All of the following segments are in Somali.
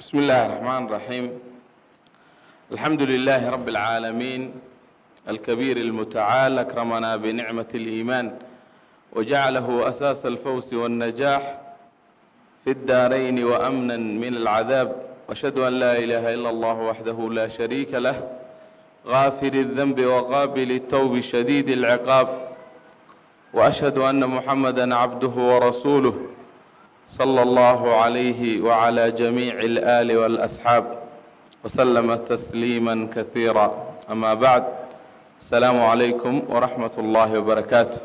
بسم الله الرحمن الرحيم الحمد لله رب العالمين الكبير المتعال أكرمنا بنعمة الإيمان وجعله أساس الفوز والنجاح في الدارين وأمنا من العذاب وأشهد أن لا إله إلا الله وحده لا شريك له غافر الذنب وقابل التوب شديد العقاب وأشهد أن محمدا عبده ورسوله صلى الله عليه وعلى جميع الآل والأصحاب وسلم تسليما كثيرا أما بعد السلام عليكم ورحمة الله وبركاته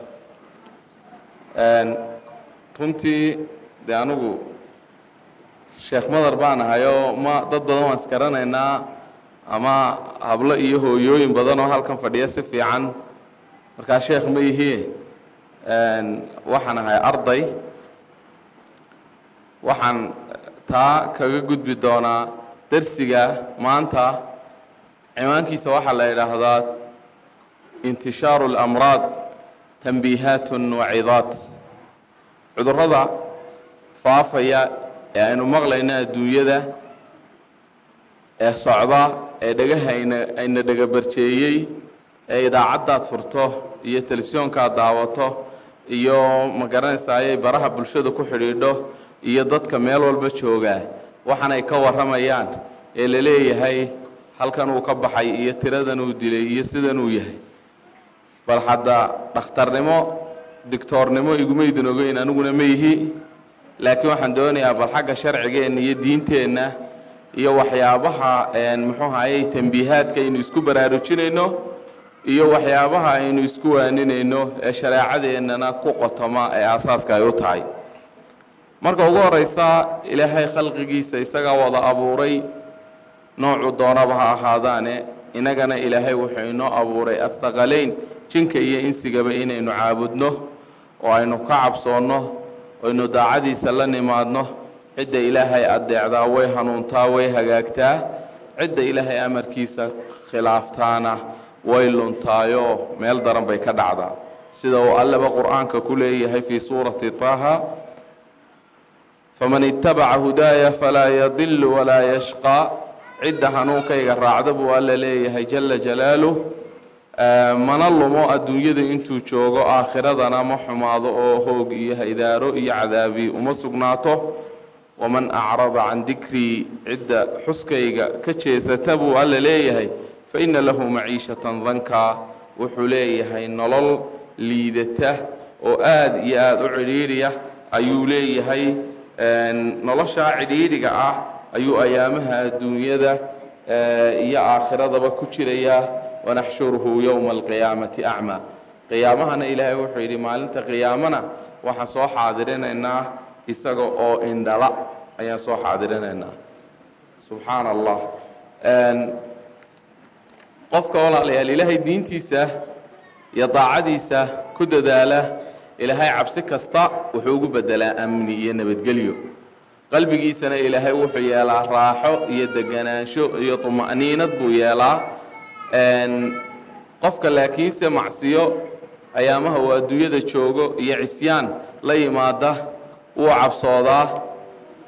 runtii dee anigu sheekh madar baan ahayoo ma dad badan waan isgaranaynaa ama hablo iyo hooyooyin badan oo halkan fadhiya si fiican markaa sheekh ma ihie waxaan ahay arday waxaan taa kaga gudbi doonaa dersiga maanta. Cimaankiisa waxaa la yidhaahdaa intishaaru اlamraad tanbiihaat wacidaat cudurrada faafaya ee aynu maqlayno adduunyada ee socda ee dhagaha ayna dhagabarjeeyey ee idaacaddaad furto iyo telefisyoonkaad daawato iyo ma garanaysaa ayay baraha bulshada ku xidhiidho iyo dadka meel walba joogaa waxaanay ka warramayaan ee la leeyahay halkan uu ka baxay iyo tiradan uu dilay iyo sidan uu yahay. Bal hadda dhakhtarnimo dictoornimo igumaydin ogeyn aniguna ma yihi laakiin waxaan doonayaa bal xagga sharcigeenna iyo diinteenna iyo waxyaabaha muxuu hayay tambiihaadka aynu isku baraarujinayno iyo waxyaabaha aynu isku waaninayno ee shareecadeennana ku qotoma ee aasaaska ay u tahay marka ugu horeysa ilaahay khalqigiisa isagaa wada abuuray noocuu doonaba ha ahaadaane innagana ilaahay wuxuu inoo abuuray athaqalayn jinka iyo insigaba inaynu caabudno oo aynu ka cabsoonno aynu daacadiisa la nimaadno. Cidda ilaahay addeecdaa way hanuuntaa way hagaagtaa. Cidda ilaahay amarkiisa khilaaftaana way luntaayoo meel daran bay ka dhacdaa. Sida uu allaba qur'aanka ku leeyahay fii suurati taaha faman itabaca hudaaya falaa yadilu walaa yashqaa. Cidda hanuunkayga raacda buu alla leeyahay jala jalaaluh mana lumo adduunyada intuu joogo aakhiradana ma xumaado oo hoog iyo haydaaro iyo cadaabi uma sugnaato. Waman acrada can dikrii cidda xuskayga ka jeesata buu alla leeyahay. Fa inna lahu maciishatan dankaa wuxuu leeyahay nolol liidata oo aada iyo aada u cidhiidhiya ayuu leeyahay noloshaa cidhiidhiga ah ayuu ayaamaha adduunyada iyo aakhiradaba ku jirayaa wanaxshuruhu yowma alqiyaamati acmaa qiyaamahana ilaahay wuxuu yidhi maalinta qiyaamana waxaan soo xaadirinaynaa isaga oo indhala. Ayaan soo xaadirinaynaa. Subxaana allah qofka walaalayaal ilaahay diintiisa iyo daacadiisa ku dadaala ilaahay cabsi kasta wuxuu ugu bedelaa amni iyo nabadgelyo. Qalbigiisana ilaahay wuxuu yeelaa raaxo iyo deganaansho iyo tuma'niinad buu yeelaa. Qofka laakiinse macsiyo ayaamaha uu adduunyada joogo iyo cisyaan la yimaada wuu cabsoodaa.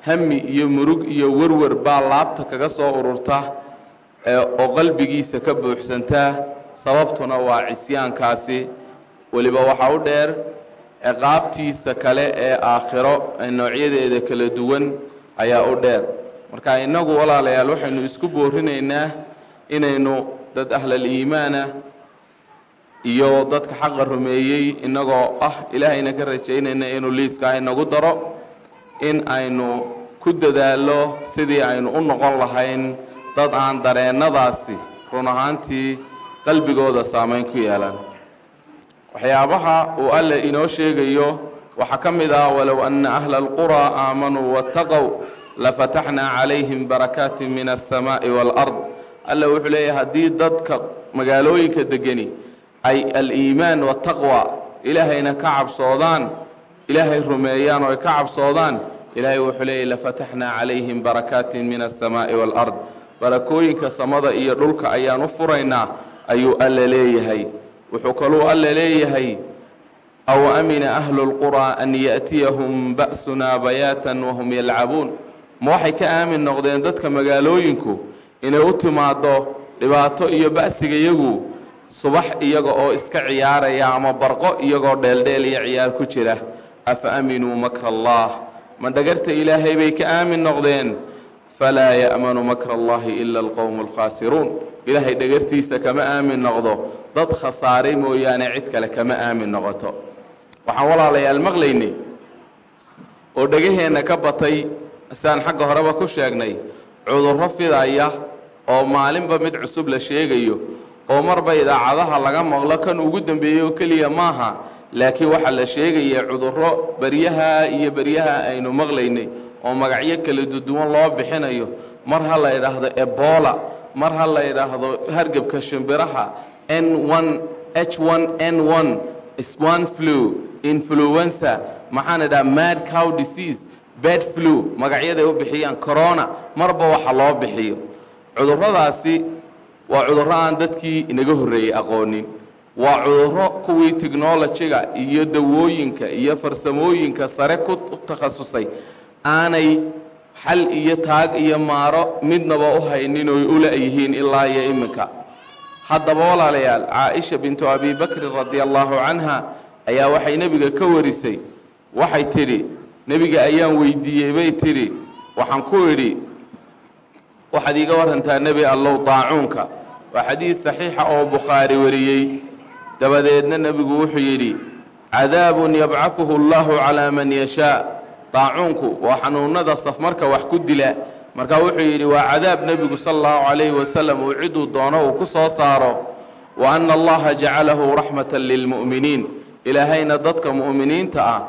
Hami iyo murug iyo werwer baa laabta kaga soo ururta oo qalbigiisa ka buuxsantaa. Sababtuna waa cisyaankaasi. Weliba waxaa u dheer ciqaabtiisa kale ee aakhiro ee noocyadeeda kala duwan ayaa u dheer. Marka innagu walaalayaal waxaynu isku boorinaynaa inaynu dad ahlal iimaanah iyo dadka xaqa rumeeyey innagoo ah ilaahayna ka rajaynayna inuu liiskaa inagu daro in aynu ku dadaallo sidii aynu u noqon lahayn dad aan dareennadaasi run ahaantii qalbigooda saamayn ku yeelan waxyaabaha uu alle inoo sheegayo waxaa ka mid ah walow anna ahla alquraa aamanuu waataqow lafataxnaa calayhim barakaatin min alsamaa'i waalard. Alle wuxuu leeyahay haddii dadka magaalooyinka degani ay aliimaan wataqwa ilaahayna ka cabsoodaan ilaahay rumeeyaan oo ay ka cabsoodaan ilaahay wuxuu leeyahy lafataxnaa calayhim barakaatin min alsamaa'i waalard. Barakooyinka samada iyo dhulka ayaan u furaynaa ayuu alle leeyahay wuxuu kaluu alle leeyahay aw amina ahlu lquraa an yaأtiyahum ba'sunaa bayaatan wahum yalcabuun ma waxay ka aamin noqdeen dadka magaalooyinku inay u timaaddo dhibaato iyo ba'siga iyagu subax iyaga oo iska ciyaaraya ama barqo iyagoo dheeldheel iyo ciyaar ku jira. Afa aaminuu makra allah ma dhagarta ilaahay bay ka aamin noqdeen? Falaa ya'manu makra allahi ila alqowmu alkhaasiruun ilaahay dhagartiisa kama aamin noqdo. Dad khasaaray mooyaane cid kale kama aamin noqoto. Waxaan walaalayaal maqlaynay oo dhegaheenna ka batay siaan xagga horeba ku sheegnay cudurro fidaya oo maalinba mid cusub la sheegayo oo marba idaacadaha laga maqlo kan ugu dambeeyey oo keliya maaha. Laakiin waxaa la sheegaya cudurro beryaha iyo beryaha aynu maqlaynay oo magacyo kala duduwan loo bixinayo. Mar ha la idhaahdo ebola mar ha la idhaahdo hargebka shimbiraha n h n n flu influenza maxaan idhaha mad cow disease bed flu magacyaday u bixiyaan corona marba waxa loo bixiyo. Cudurradaasi waa cudurro aan dadkii inaga horreeyey aqoonin. Waa cudurro kuwii technolojiga iyo dawooyinka iyo farsamooyinka sare ku takhasusay. Aanay xal iyo taag iyo maaro midnaba u haynin oy u la-yihiin ilaa iyo iminka. Haddaba walaalayaal caaisha bintu abi bakrin radi allaahu canha ayaa waxay nebiga ka warisay. Waxay tidhi nebiga ayaan weydiiyey bay tidhi. Waxaan ku idhi waxaad iiga warantaa nebi allow daacuunka. Waa xadiid saxiixa oo bukhaari wariyey. Dabadeedna nebigu wuxuu yidhi cadaabun yabcahuhu allahu calaa man yashaa daacuunku waa xanuunada safmarka wax ku dila marka wuxuu yidhi waa cadaab nebigu sala allahu calayhi wasalam uu ciduu doono uu ku soo saaro wa anna allaha jacalahu raxmatan lilmu'miniin ilaahayna dadka mu'miniinta ah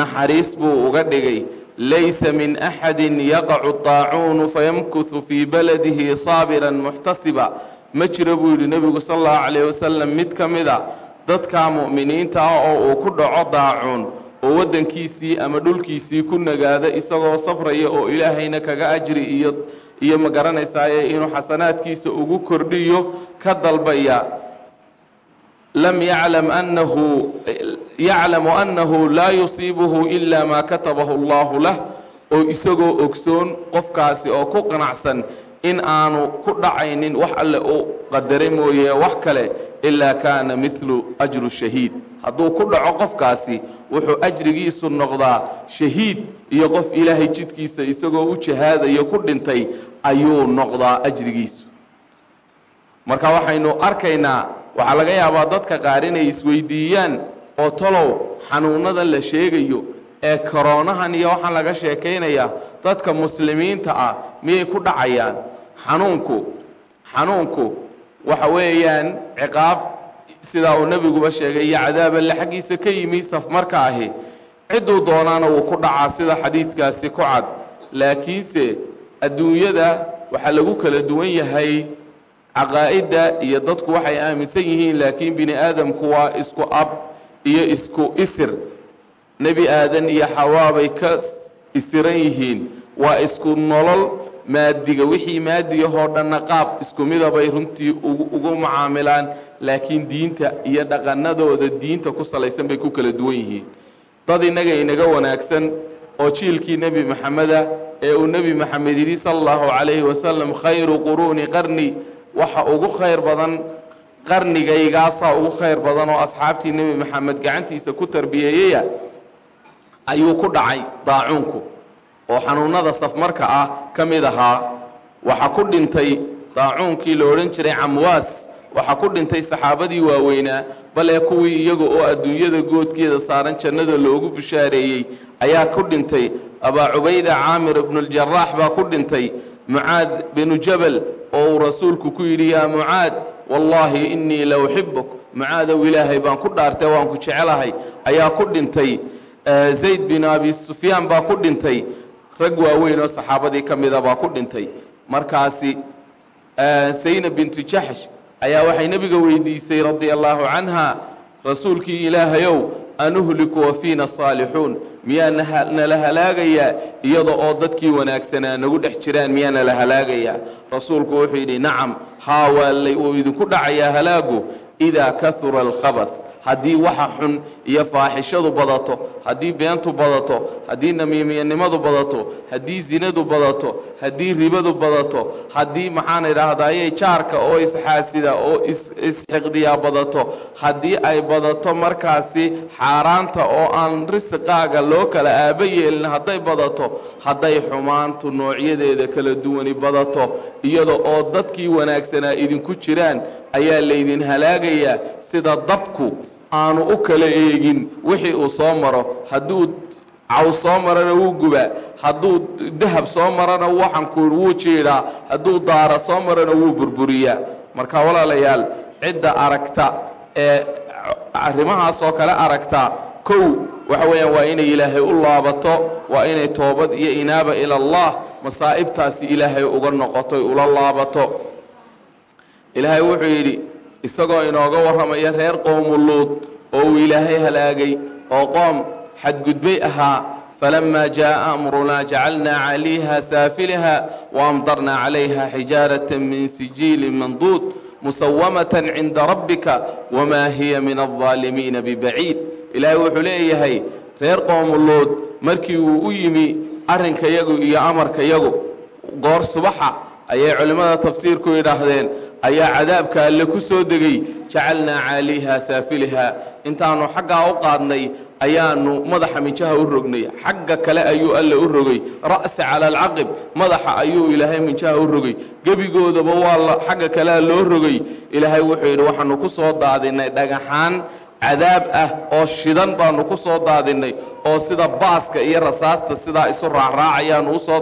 naxariis buu uga dhigay laysa min axadin yaqacu daacuunu fayamkuhu fii baladihi saabiran muxtasiba ma jiro buu yidhi nebigu sala allahu calayh wasalam mid ka mid a dadka mu'miniinta ah oo uu ku dhaco daacuun oo waddankiisii ama dhulkiisii ku nagaada isagoo sabraya oo ilaahayna kaga ajri iyo iyo ma garanaysaaye inuu xasanaadkiisa ugu kordhiyo ka dalbaya. Lam yaclam annahu yaclamu annahu laa yusiibuhu ilaa maa katabahu allahu lah oo isagoo ogsoon qofkaasi oo ku qanacsan in aanu ku dhacaynin wax alle u qadaray mooye wax kale ilaa kaana midlu ajru shahiid hadduu ku dhaco qofkaasi wuxuu ajrigiisu noqdaa shahiid iyo qof ilaahay jidkiisa isagoo u jahaadayo ku dhintay ayuu noqdaa ajrigiisu. Marka waxaynu arkaynaa waxaa laga yaabaa dadka qaar inay isweydiiyaan oo talow xanuunadan la sheegayo ee koroonahan iyo waxaan laga sheekaynayaa dadka muslimiinta ah miyay ku dhacayaan. Xanuunku xanuunku waxa weeyaan ciqaab sidaa uu nebiguba sheegay iyo cadaaballe xaggiisa ka yimi safmarka ahi. Cidduu doonaana wuu ku dhacaa sida xadiidkaasi ku cad. Laakiinse adduunyada waxaa lagu kala duwan yahay caqaa'idda iyo dadku waxay aaminsan yihiin laakiin bini aadamku waa isku ab iyo isku isir. Nebi aadan iyo xawaabay ka isiran yihiin waa isku nolol maadiga wixii maadigahoo dhanna qaab isku midabay runtii ugu mucaamilaan laakiin diinta iyo dhaqanadooda diinta ku salaysan bay ku kala duwan yihiin. Dad innaga inaga wanaagsan oo jiilkii nebi maxameda ee uu nebi maxamed yidhi sala allahu calayhi wasalam khayru quruuni qarni. Waxa ugu khayr badan qarnigaygaasaa ugu khayr badan oo asxaabtii nebi maxamed gacantiisa ku tarbiyeeyaya ayuu ku dhacay daacuunku oo xanuunada safmarka ah ka mid ahaa. Waxaa ku dhintay daacuunkii la odhan jiray camwaas waxaa ku dhintay saxaabadii waaweynaa bale kuwii iyaga oo adduunyada goodkeeda saaran jannada loogu bishaareeyey ayaa ku dhintay. Abaa cubayda caamir ibnuuljaraax baa ku dhintay. Mucaad binu jabal oo uu rasuulku ku yidhi yaa mucaad wallaahi innii la uxibuk mucaadow ilaahay baan ku dhaartay waan ku jecelahay ayaa ku dhintay. Zayd bin abi sufyaan baa ku dhintay. Rag waaweyn oo saxaabadii ka mida baa ku dhintay. Markaasi zaynab bintu jaxsh ayaa waxay nebiga weydiisay radia allaahu canha rasuulkii ilaahayow anuhliku wa fiina saalixuun. Miyaa nala halaagayaa iyada oo dadkii wanaagsanaa nagu dhex jiraan miyaa nala halaagayaa rasuulku wuxuu yidhi nacam haa wuu idinku dhacayaa halaagu idaa kahura alkhabath haddii waxa xun iyo faaxishadu badato haddii beentu badato haddii namiimiyanimadu badato haddii zinadu badato haddii ribadu badato haddii maxaan idhaahdayey jaarka oo isxaasida oo isxiqdiyaa badato. Haddii ay badato markaasi xaaraanta oo aan risiqaaga loo kala aaba yeelin hadday badato hadday xumaantu noocyadeeda kala duwani badato iyada oo dadkii wanaagsanaa idinku jiraan ayaa laydin halaagayaa sida dabku aanu u kala eegin wixii uu soo maro. Hadduu caws soo marana wuu gubaa hadduu dahab soo marana waxanku wuu jiidhaa. Hadduu daara soo marana wuu burburiyaa. Marka walaalayaal cidda aragta ee arrimahaasoo kale aragta kow waxa weeyaan waa inay ilaahay u laabato waa inay toobad iyo inaaba ila allah masaa'ibtaasi ilaahay uga noqotoy ula laabato. Ilaahay wuxuu yidhi isagoo inooga warramaya reer qowmu luud oo uu ilaahay halaagay oo qoom xadgudbay ahaa falamaa jaa'a amrunaa jacalnaa caliiha saafiliha waamdarnaa calayha xijaarata min sijiilin manduud musawamatan cinda rabbika wamaa hiya min aldaalimiina bibaciid. Ilaahay wuxuu leeyahay reer qowmu luud markii uu u yimi arrinkayagu iyo amarkayagu goor subaxa ayay culimmada tafsiirku yidhaahdeen. Ayaa cadaabka alle ku soo degay. Jacalnaa caaliiha saafiliha. Intaannu xaggaa u qaadnay ayaannu madaxa minjaha u rognay. Xagga kale ayuu alle u rogay. Ra'sa cala alcaqib. Madaxa ayuu ilaahay minjaha u rogay. Gebigoodaba waa xagga kalea loo rogay. Ilaahay wuxuu yidhi waxaannu ku soo daadinay dhagaxaan cadaab ah oo shidan baannu ku soo daadinnay oo sida baaska iyo rasaasta sidaa isu raacraacayaannu u soo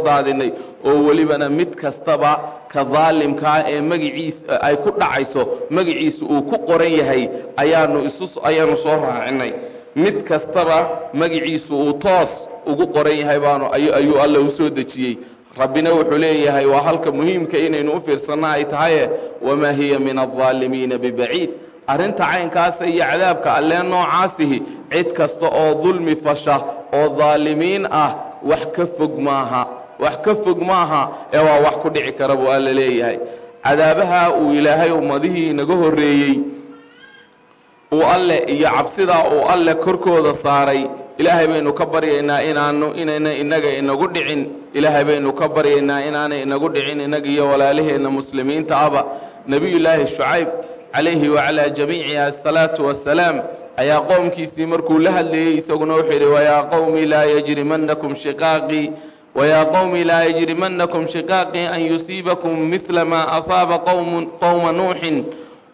oo welibana mid kastaba ka daalimkaa ee magiciisa ay ku dhacayso magiciisu uu ku qoran yahay ayaannu isu ayaannu soo raacinay mid kastaba magiciisu uu toos ugu qoran yahay baanu ayuu alle u soo dejiyey. Rabbina wuxuu leeyahay waa halka muhiimka inaynu u fiirsanno ay tahaye wamaa hiya min aldaalimiina bibaciid arrinta caynkaasa iyo cadaabka allee noocaasihi cid kasta oo dulmi fasha oo daalimiin ah wax ka fog maaha wax ka fog maaha ee waa wax ku dhici kara buu alla leeyahay. Cadaabaha uu ilaahay ummadihii inaga horreeyey uu alle iyo cabsidaa uu alle korkooda saaray. Ilaahay baynu ka baryaynaa inaanu inayna inaga inagu dhicin. Ilaahay baynu ka baryaynaa inaanay inagu dhicin inaga iyo walaalaheenna muslimiinta aba. Nebiyullaahi shucayb calayhi wacalaa jamiici asalaatu wassalaam. Ayaa qowmkiisii markuu la hadlayey isaguna wuxuu yidhi wayaa qowmi laa yajrimannakum shiqaaqii wayaa qowmi laa yajrimannakum shiqaaqii an yusiibakum midla maa asaaba qowma nuuxin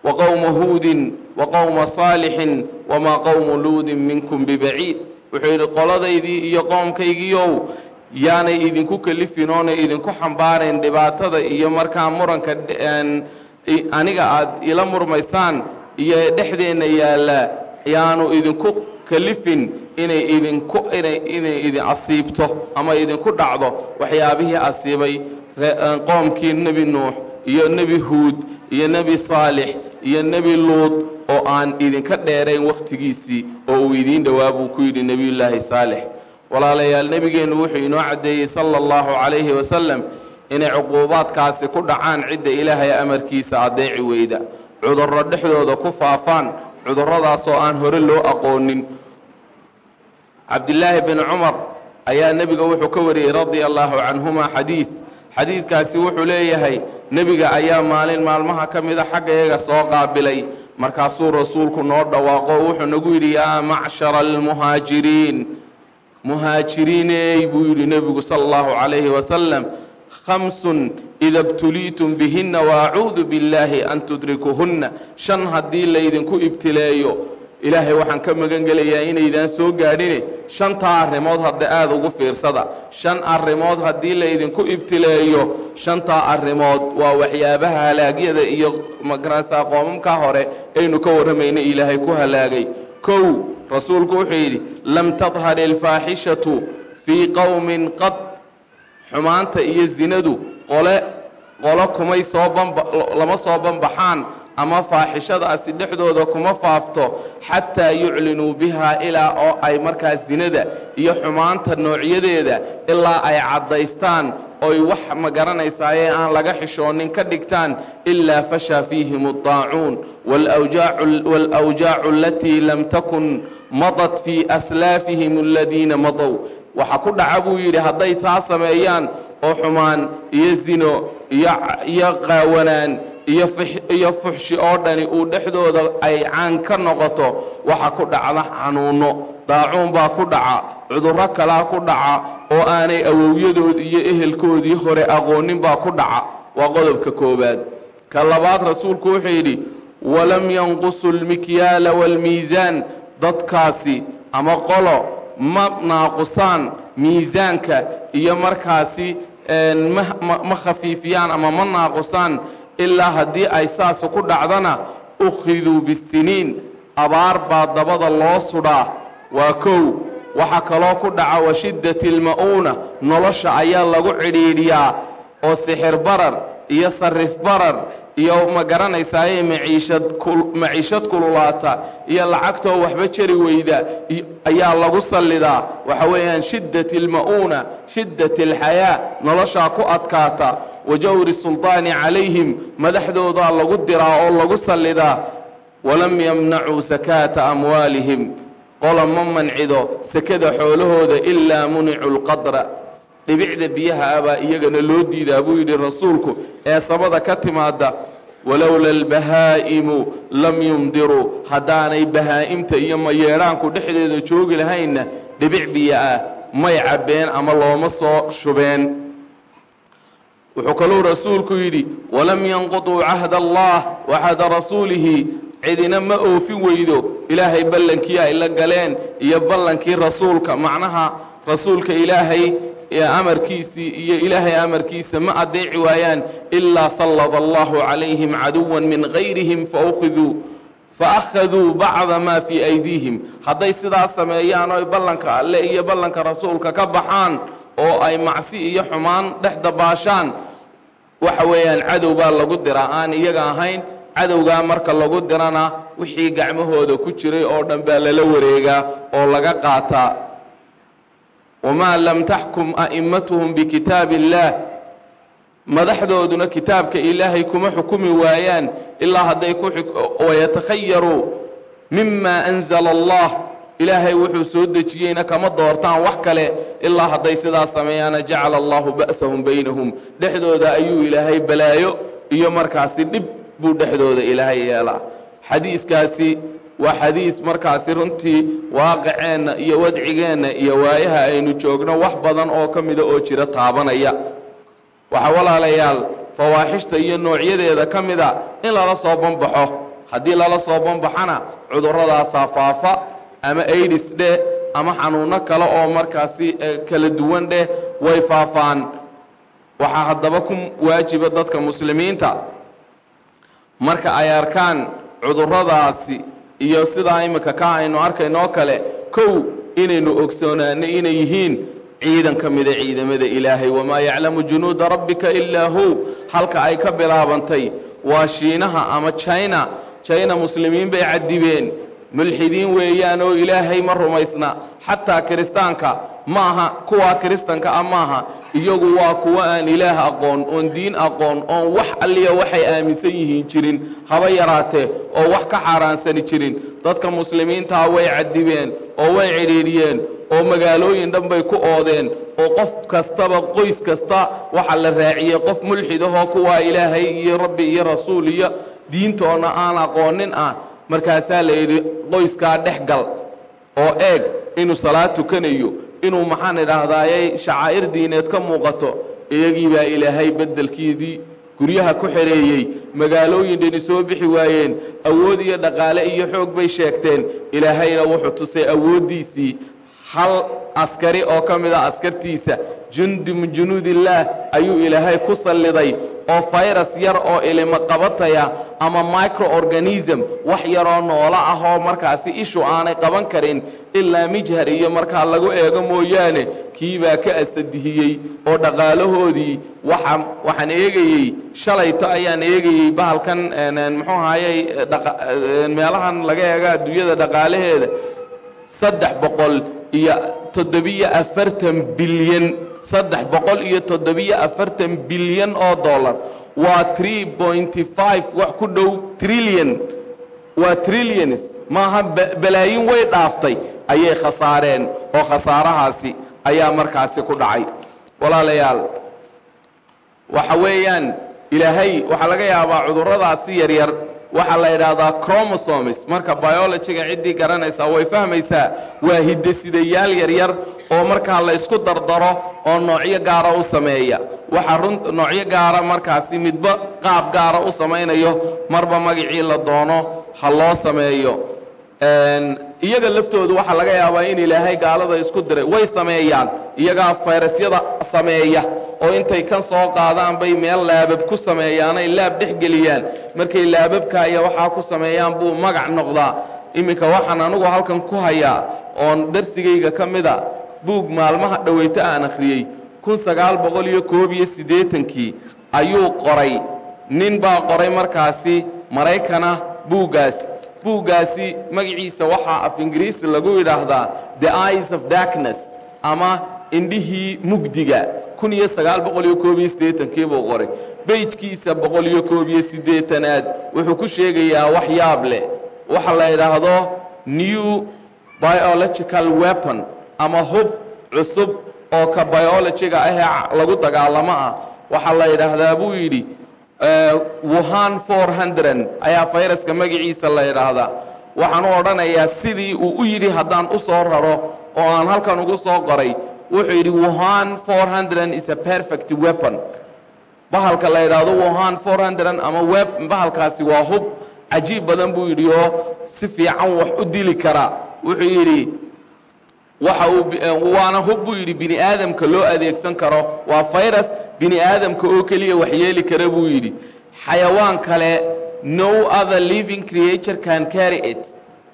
waqowma huudin waqowma saalixin wamaa qowmu luudin minkum bibaciid. Wuxuu yidhi qoladaydii iyo qoomkaygiiow yaanay idinku kelifin oonay idinku xambaarayn dhibaatada iyo markaa muranka aniga aad ila murmaysaan iyo dhexdeenna yaallaa yaanu idinku kalifin inay idinku inay inay idin asiibto ama idinku dhacdo waxyaabihii asiibay qoomkii nebi nuux iyo nebi huud iyo nebi saalix iyo nebi luud oo aan idinka dheerayn wakhtigiisii oo uu idiin dhowaa buu ku yidhi nebiyullaahi saalix. Walaalayaal nebigeennu wuxuu inoo caddeeyey sala allahu calayhi wasalam inay cuquubaadkaasi ku dhacaan cidda ilaahay amarkiisa addeeci weyda. Cudurro dhexdooda ku faafaan cudurradaasoo aan hore loo aqoonin. Cabdilaahi bin cumar ayaa nebiga wuxuu ka wariyey radia allaahu canhuma xadiid xadiidkaasi wuxuu leeyahay nebiga ayaa maalin maalmaha ka mida xaggayaga soo qaabilay. Markaasuu rasuulku noo dhawaaqo wuxuu nagu yidhi yaa macshara almuhaajiriin muhaajiriineey buu yidhi nebigu sala allahu calayhi wasalam khamsun ida btuliitum bihinna waacuudu billaahi an tudrikuhunna shan haddii laydinku ibtileeyo ilaahay waxaan ka magan gelayaa inaydaan soo gaadhine shantaa arrimood hadda aada ugu fiirsada shan arrimood haddii laydinku ibtileeyo shantaa arrimood waa waxyaabaha halaagyada iyo magarasa qoomamkaa hore aynu ka warramayna ilaahay ku halaagay kow rasuulku wuxuu yidhi lam tadhar ilfaaxishatu fii qowmin qad xumaanta iyo zinadu qole qolo kumay soo lama soo banbaxaan ama faaxishadaasi dhexdooda kuma faafto xataa yuclinuu bihaa ilaa oo ay markaa zinada iyo xumaanta noocyadeeda ilaa ay caddaystaan oy wax ma garanaysaaye aan laga xishoonin ka dhigtaan ilaa fashaa fiihim addaacuun waalawjaacu alatii lam takun madat fii aslaafihim aladiina madow waxa ku dhaca buu yidhi hadday taa sameeyaan oo xumaan iyo zino iyo qaawanaan iyo fuxshi oo dhani uu dhexdooda ay caan ka noqoto waxa ku dhacda xanuunno. Daacuun baa ku dhaca cudurro kalaa ku dhaca oo aanay awowyadood iyo ehelkoodii hore aqoonin baa ku dhaca. Waa qodobka koowaad. Ka labaad rasuulku wuxuu yidhi walam yanqusu almikyaala waalmiisaan dadkaasi ama qolo ma naaqusaan miisaanka iyo markaasi ma khafiifiyaan ama ma naaqusaan ilaa haddii ay saasu ku dhacdana ukhiduu bisiniin abaar baa dabada loo sudhaa waa kow waxaa kaloo ku dhaca wa shiddati alma'uuna nolosha ayaa lagu cidhiidhiyaa oo sixir barar iyo sarif barar iyo ma garanaysaaye maciishad kululaata iyo lacagtoo waxba jari weyda ayaa lagu sallidaa waxa weeyaan shiddati alma'uuna shiddati alxayaa noloshaa ku adkaata. Wa jawri suldaani calayhim madaxdoodaa lagu diraa oo lagu sallidaa walam yamnacuu sakaata amwaalihim qola ma mancido sekada xoolahooda ilaa municu lqadra dhibicda biyaha ah baa iyagana loo diidaa buu yidhi rasuulku ee sabada ka timaada walowla albahaa'imu lam yumdiruu haddaanay bahaa'imta iyo mayeedhaanku dhexdeeda joogi lahaynna dhibic biyo ah may cabbeen ama looma soo shubeen. Wuxuu kaluu rasuulku yidhi walam yanquduu cahda allah waxada rasuulihi cidina ma oofin weydo ilaahay ballankii ay la galeen iyo ballankii rasuulka. Macnaha rasuulka ilaahay amarkiisii iyo ilaahay amarkiisa ma adeeci waayaan ilaa sallada allahu calayhim caduwan min gayrihim faukiduu faakhaduu bacda maa fii aydiihim. Hadday sidaas sameeyaan oo ay ballanka alle iyo ballanka rasuulka ka baxaan oo ay macsi iyo xumaan dhex dabaashaan waxa weeyaan cadow baa lagu diraa aan iyaga ahayn cadowgaa marka lagu dirana wixii gacmahooda ku jiray oo dhan baa lala wareegaa oo laga qaataa wamaa lam taxkum a'immatuhum bikitaabi illaah madaxdooduna kitaabka ilaahay kuma xukumi waayaan ilaa hadday wayatakhayaruu mima anzala allah ilaahay wuxuu soo dejiyeyna kama doortaan wax kale ilaa hadday sidaas sameeyaana jacala allahu ba'sahum baynahum dhexdooda ayuu ilaahay balaayo iyo markaasi dhib buu dhexdooda ilaahay yeelaa xadiiskaasi waa xadiis markaasi runtii waaqiceenna iyo wadcigeenna iyo waayaha aynu joogno wax badan oo ka mida oo jira taabanaya. Waxaa walaalayaal fawaaxishta iyo noocyadeeda ka mida in lala soo banbaxo. Haddii lala soo banbaxana cudurradaasaa faafa ama aidis dheh ama xanuunno kale oo markaasi kala duwan dheh way faafaan. Waxaa haddaba ku waajiba dadka muslimiinta. Marka ay arkaan cudurradaasi iyo sidaa iminka ka aynu arkaynoo kale kow inaynu ogsoonaano inay yihiin ciidan ka mida ciidamada ilaahay wamaa yaclamu junuuda rabbika ilaa hu. Halka ay ka bilaabantay waa shiinaha ama jina jina muslimiin bay cadibeen mulxidiin weeyaan oo ilaahay ma rumaysna. Xataa kiristaanka ma aha kuwaa kiristanka ah maaha iyagu waa kuwo aan ilaah aqoon oon diin aqoon oon wax alliya waxay aaminsan yihiin jirin haba yaraatee oo wax ka xaaraansani jirin. Dadka muslimiintaa way cadibeen oo way cidhiidhiyeen oo magaalooyin dhan bay ku oodeen oo qof kastaba qoys kasta waxaa la raaciyey qof mulxid ahoo kuwaa ilaahay iyo rabbi iyo rasuul iyo diintoonna aan aqoonin ah markaasaa la yidhi qoyskaa dhex gal oo eeg inuu salaad tukanayo inuu maxaan idhaahdaaye shacaa'ir diineed ka muuqato iyagii baa ilaahay beddelkiidii guryaha ku xereeyey magaalooyin dhani soo bixi waayeen awood iyo dhaqaale iyo xoog bay sheegteen. Ilaahayna wuxuu tusay awooddiisii hal askari oo ka mid a askartiisa jundi min junuudillaah ayuu ilaahay ku salliday oo fayras yar oo ilimo qabataya ama microorganism wax yaroo noolo ah oo markaasi ishu aanay qaban karin ilaa mijhar iyo markaa lagu eego mooyaane kiibaa ka asadihiyey oo dhaqaalahoodii waxaa waxaan eegayey shalayto ayaan eegayey bahalkan muxuu ahayey meelahan laga eega adduunyada dhaqaalaheeda saddex boqol iyo toddobiyo afartan bilyan saddex boqol iyo toddobiyo afartan bilyan oo dollar. Waa tree pointy five wax ku dhow trillion. Waa trillions. Maaha balaayin way dhaaftay. Ayay khasaareen oo khasaarahaasi ayaa markaasi ku dhacay. Walaalayaal waxa weeyaan ilaahay waxaa laga yaabaa cudurradaasi yaryar waxaa la yidhaahdaa chromosomes. Marka biologyga ciddii garanaysaa way fahmaysaa waa hidasidayaal yaryar oo markaa la ysku dardaro oo noocyo gaara u sameeya. Waxaa run noocyo gaara markaasi midba qaab gaara u samaynayo marba magacii la doono ha loo sameeyo iyaga laftooda waxaa laga yaabaa in ilaahay gaalada isku diray. Way sameeyaan. Iyagaa fayrasyada sameeya oo intay kan soo qaadaan bay meel laabab ku sameeyaan ay laab dhex geliyaan. Markay laababka iyo waxaa ku sameeyaan buu magac noqdaa. Iminka waxaan anugu halkan ku hayaa oon darsigayga ka mid a buug maalmaha dhoweyto aan akhriyey kun sagaal boqol iyo koob iyo siddeetankii ayuu qoray. Nin baa qoray markaasi maraykana buuggaasi buuggaasi magaciisa waxaa af ingiriisi lagu yidhaahdaa the eyes of darkness ama indhihii mugdiga kun iyo sagaal boqol iyo koob iyo siddeetankii buu qoray. Beyjkiisa boqol iyo koob iyo siddeetanaad wuxuu ku sheegayaa wax yaab leh waxa la yidhaahdo new biological weapon ama hub cusub oo ka biologiga ahee lagu dagaalamo ah. Waxaa la yidhaahdaa buu yidhi wuhan four hundred ayaa fayraska magaciisa la yidhaahdaa waxaan u odhanayaa sidii uu u yidhi haddaan u soo raro oo aan halkan ugu soo qoray wuxuu yidhi wuhan four hundred is a perfect weapon. Bahalka la yidhaahdo wuhan four hundred ama web bahalkaasi waa hub. Cajiib badan buu yidhi oo si fiican wax u dili kara. Wuxuu yidhi waana hub buu yidhi bini aadamka loo adeegsan karo waa fayrus bini aadamka oo keliya waxyeeli kara buu yidhi. Xayawaan kale no other living creature can carry it.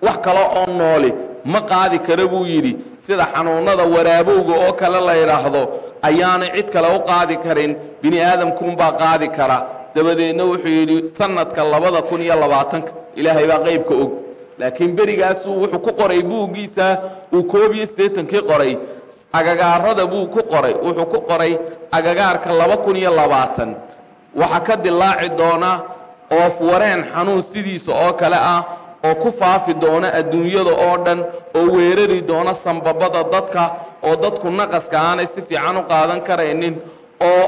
Wax kale oo nooli ma qaadi kara buu yidhi. Sida xanuunada waraabowga oo kale la yidhaahdo ayaanay cid kale u qaadi karin bini aadamkuunbaa qaadi kara. Dabadeedna wuxuu yidhi sanadka labada kun iyo labaatanka ilaahay baa qaybka og laakiin berigaasuu wuxuu ku qoray buuggiisa uu koob iyo siddeetankii qoray. Agagaarada buu ku qoray wuxuu ku qoray agagaarka laba kun iyo labaatan waxaa ka dilaaci doona oof wareen xanuun sidiisa oo kale ah oo ku faafi doona adduunyada oo dhan oo weerari doona sambabada dadka oo dadku naqaska aanay si fiican u qaadan karaynin oo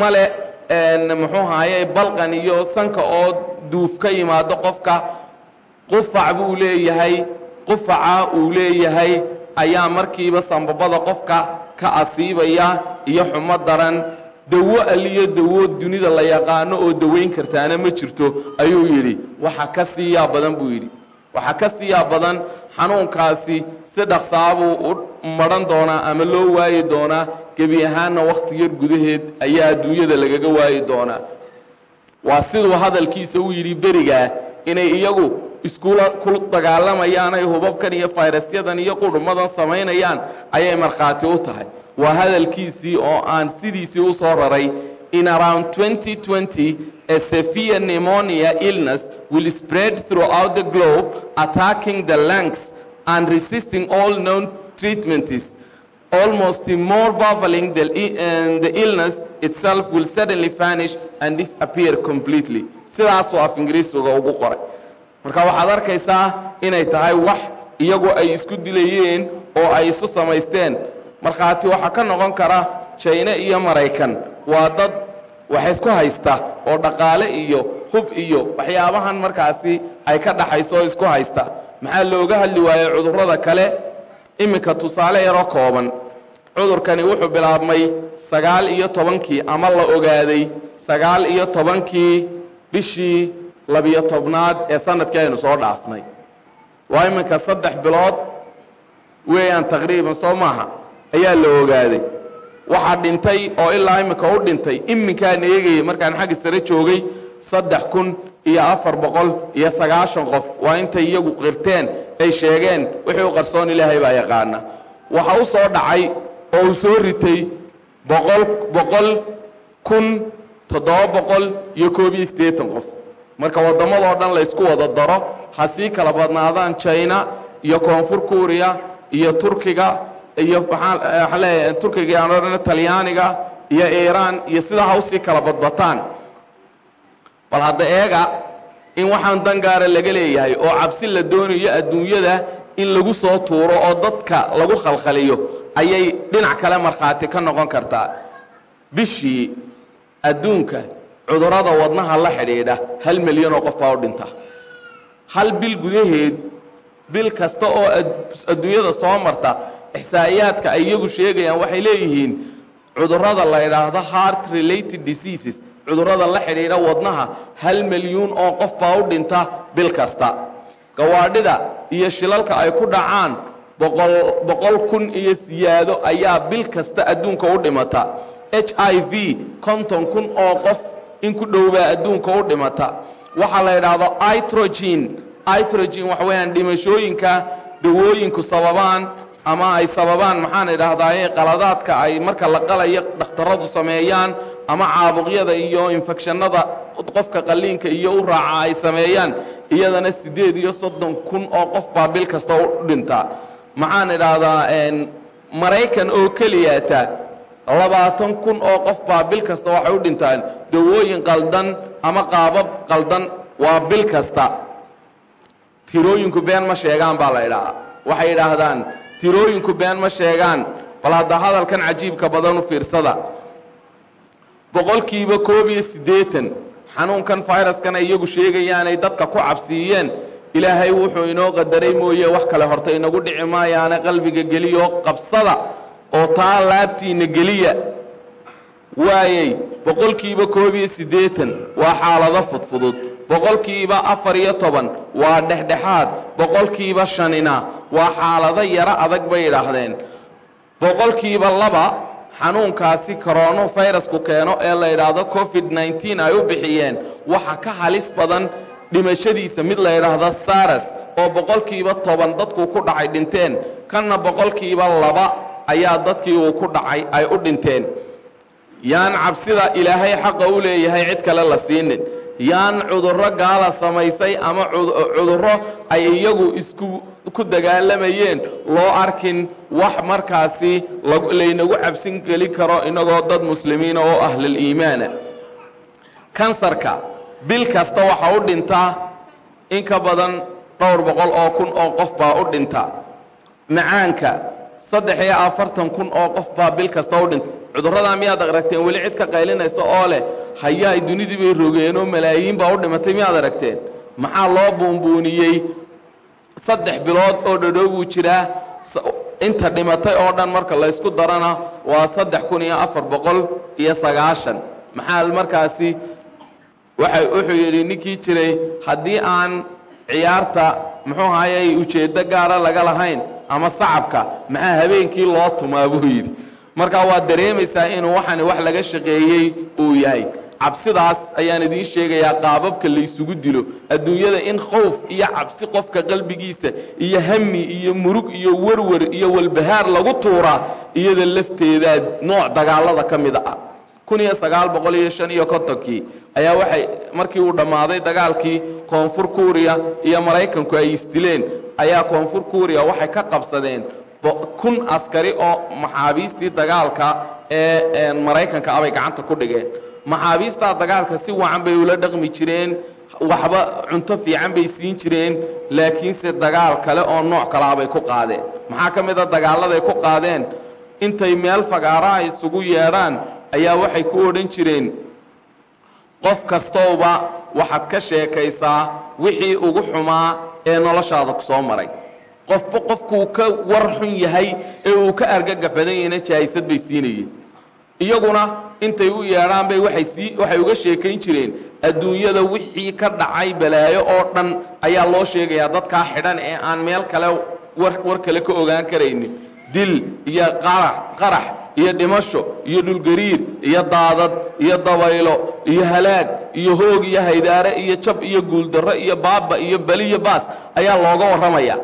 male muxuu haye balqan iyo sanka oo duuf ka yimaado qofka qufac buu leeyahay qufaca uu leeyahay ayaa markiiba sambabada qofka ka asiibaya iyo xumo daran. Dawo aliyo dawo dunida la yaqaano oo dawayn kartaana ma jirto ayuu yidhi. Waxa ka siiyaa badan buu yidhi. Waxaa ka siiyaa badan xanuunkaasi si dhaqsaabuu u madhan doonaa ama loo waayi doonaa. Gebi ahaanna wakhti yar gudaheed ayaa adduunyada lagaga waayi doonaa. Waa siduu hadalkiisa u yidhi berigaa inay iyagu iskula ku dagaalamayaan ay hubabkan iyo fayrasyadan iyo qudhumadan samaynayaan ayay markhaati u tahay. Waa hadalkiisii oo aan sidiisii u raray in around 2020 a severe pneumonia illness will spread throughout the globe attacking the lungs and resisting all known treatments. Almost more baffling the, uh, the illness itself will suddenly vanish and disappear completely. Sidaasuu af ingiriisiga ugu qoray marka waxaad arkaysaa inay tahay wax iyagu ay isku dilayeen oo ay isu samaysteen. Markhaati waxaa ka noqon kara jayne iyo maraykan waa dad wax isku haysta oo dhaqaale iyo hub iyo waxyaabahan markaasi ay ka dhaxayso oo isku haysta. Maxaa looga hadli waayey cudurrada kale? Iminka tusaale yaroo kooban. Cudurkani wuxuu bilaabmay sagaal iyo tobankii ama la ogaaday sagaal iyo tobankii bishii labiyo tobnaad ee sannadkii aynu soo dhaafnay. Waa iminka saddex bilood weeyaan taqriiban soo maaha ayaa la ogaaday. Waxaa dhintay oo ilaa iminka u dhintay iminkaan eegayay markaan xagga sare joogay saddex kun iyo afar boqol iyo sagaashan qof. Waa intay iyagu qirteen ay sheegeen wixii u qarsoon ilaahay baa yaqaana. Waxa u soo dhacay oo uu soo ritay boqol boqol kun toddoba boqol iyo koob iyo siddeetan qof marka waddamadoo dhan la ysku wada daro ha sii kala badnaadaan jina iyo koonfur kuuriya iyo turkiga iyo waxaan leeyahay turkiga aan talyaaniga iyo iiraan iyo sidaa ha u sii kala badbataan. Bal hadda eega in waxaan dan gaara laga leeyahay oo cabsi la doonayo adduunyada in lagu soo tuuro oo dadka lagu khalkhaliyo ayay dhinac kale markhaati ka noqon kartaa. Bishii adduunka cudurrada wadnaha la xidhiidha hal milyan oo qof baa u dhinta. Hal bil gudaheed bil kasta oo adduunyada soo marta ixsaa'iyaadka ay iyagu sheegayaan waxay leeyihiin cudurrada la yidhaahdo heart related diseases cudurrada la xidhiidha wadnaha hal milyuun oo qof baa u dhinta bil kasta. Gawaadhida iyo shilalka ay ku dhacaan boqol boqol kun iyo siyaado ayaa bil kasta adduunka u dhimata. H i v konton kun oo qof in ku dhowbaa adduunka u dhimata. Waxaa la yidhaahdo itrogen itrogen waxa weeyaan dhimashooyinka dawooyinku sababaan ama ay sababaan maxaan idhaahdaaye qaladaadka ay marka la qalayo dhakhtaradu sameeyaan ama caabuqyada iyo infekshanada qofka qalliinka iyo u raaca ay sameeyaan iyadana siddeed iyo soddon kun oo qof baa bil kasta u dhintaa maxaan idhaahdaa maraykan oo keliyata labaatan kun oo qof baa bil kasta waxay u dhintaan dawooyin qaldan ama qaabab qaldan waa bil kasta. Tirooyinku been ma sheegaan baa la idhahaa waxay idhaahdaan tirooyinku been ma sheegaan. Bal hadda hadalkan cajiibka badan u fiirsada. Boqolkiiba koob iyo siddeetan xanuunkan fayraskan ay iyagu sheegayaanay dadka ku cabsiiyeen. Ilaahay wuxuu inoo qadaray mooye wax kale horta inagu dhici maayaana qalbiga geliyo qabsada oo taa laabtiinna geliya waayey boqolkiiba koob iyo siddeetan waa xaalado fudfudud boqolkiiba afar iyo toban waa dhexdhexaad boqolkiiba shanina waa xaalado yaro adag bay idhaahdeen boqolkiiba laba xanuunkaasi koroono fayrasku keeno ee la yidhaahdo covid nneteen ay u bixiyeen waxa ka halis badan dhimashadiisa mid la yidhaahdo saras oo boqolkiiba toban dadku ku dhacay dhinteen kanna boqolkiiba laba ayaa dadkii uu ku dhacay ay u dhinteen. Yaan cabsida ilaahay xaqa u leeyahay cid kale la siinin. Yaan cudurro gaala samaysay ama cudurro ay iyagu isku ku dagaalamayeen loo arkin wax markaasi laynagu cabsin geli karo inagoo dad muslimiina oo ahlaliimaana kansarka bil kasta waxaa u dhintaa in ka badan dhowr boqol oo kun oo qof baa u dhinta. Macaanka saddex iyo afartan kun oo qof baa bil kasta u dhinta cudurradaa miyaad aragteen weli cid ka qaylinaysa oo leh hayaay dunidii bay rogeenoo malaayiin baa u dhimatay miyaad aragteen maxaa loo buunbuuniyey? Saddex bilood oo dhadhoobuu jiraa. Inta dhimatay oo dhan marka laysku darana waa saddex kun iyo afar boqol iyo sagaashan. Maxaa markaasi waxa wuxuu yidhi ninkii jiray haddii aan ciyaarta muxuu hayay ujeeddo gaara laga lahayn ama sacabka maxaa habeenkii loo tumaa buu yidhi. Markaa waad dareemaysaa inuu waxani wax laga shaqeeyey uu yahay. Cabsidaas ayaan idiin sheegayaa qaababka laysugu dilo. Adduunyada in khowf iyo cabsi qofka qalbigiisa iyo hami iyo murug iyo warwar iyo walbahaar lagu tuuraa iyada lafteedaa nooc dagaalada ka mida ah kun iyo sagaal boqol iyo shan iyo kontonkii ayaa waxay markii uu dhammaaday dagaalkii koonfur kuuriya iyo maraykanku ay isdileen ayaa koonfur kuuriya waxay ka qabsadeen kun askari oo maxaabiistii dagaalka ee maraykanka abay gacanta ku dhigeen. Maxaabiistaa dagaalka si wacan bay ula dhaqmi jireen waxba cunto fiican bay siin jireen laakiinse dagaal kale oo nooc kalea bay ku qaadeen. Maxaa ka mid a dagaaladay ku qaadeen? Intay meel fagaaraha isugu yeedhaan ayaa waxay ku odhan jireen qof kastowba waxaad ka sheekaysaa wixii ugu xumaa ee noloshaada ku soo maray. Qofba qofkuu ka war xun yahay ee uu ka argagax badan yahayna jahaysad bay siinayeen. Iyaguna intay u yeedhaan bay waxay sii waxay uga sheekayn jireen adduunyada wixii ka dhacay balaayo oo dhan ayaa loo sheegayaa dadkaa xidhan ee aan meel kale war war kale ka ogaan karaynin. Dil iyo qarax qarax iyo dhimasho iyo dhulgariir iyo daadad iyo dabaylo iyo halaag iyo hoog iyo haydaare iyo jab iyo guuldarro iyo baaba iyo beli iyo baas ayaa looga warramaya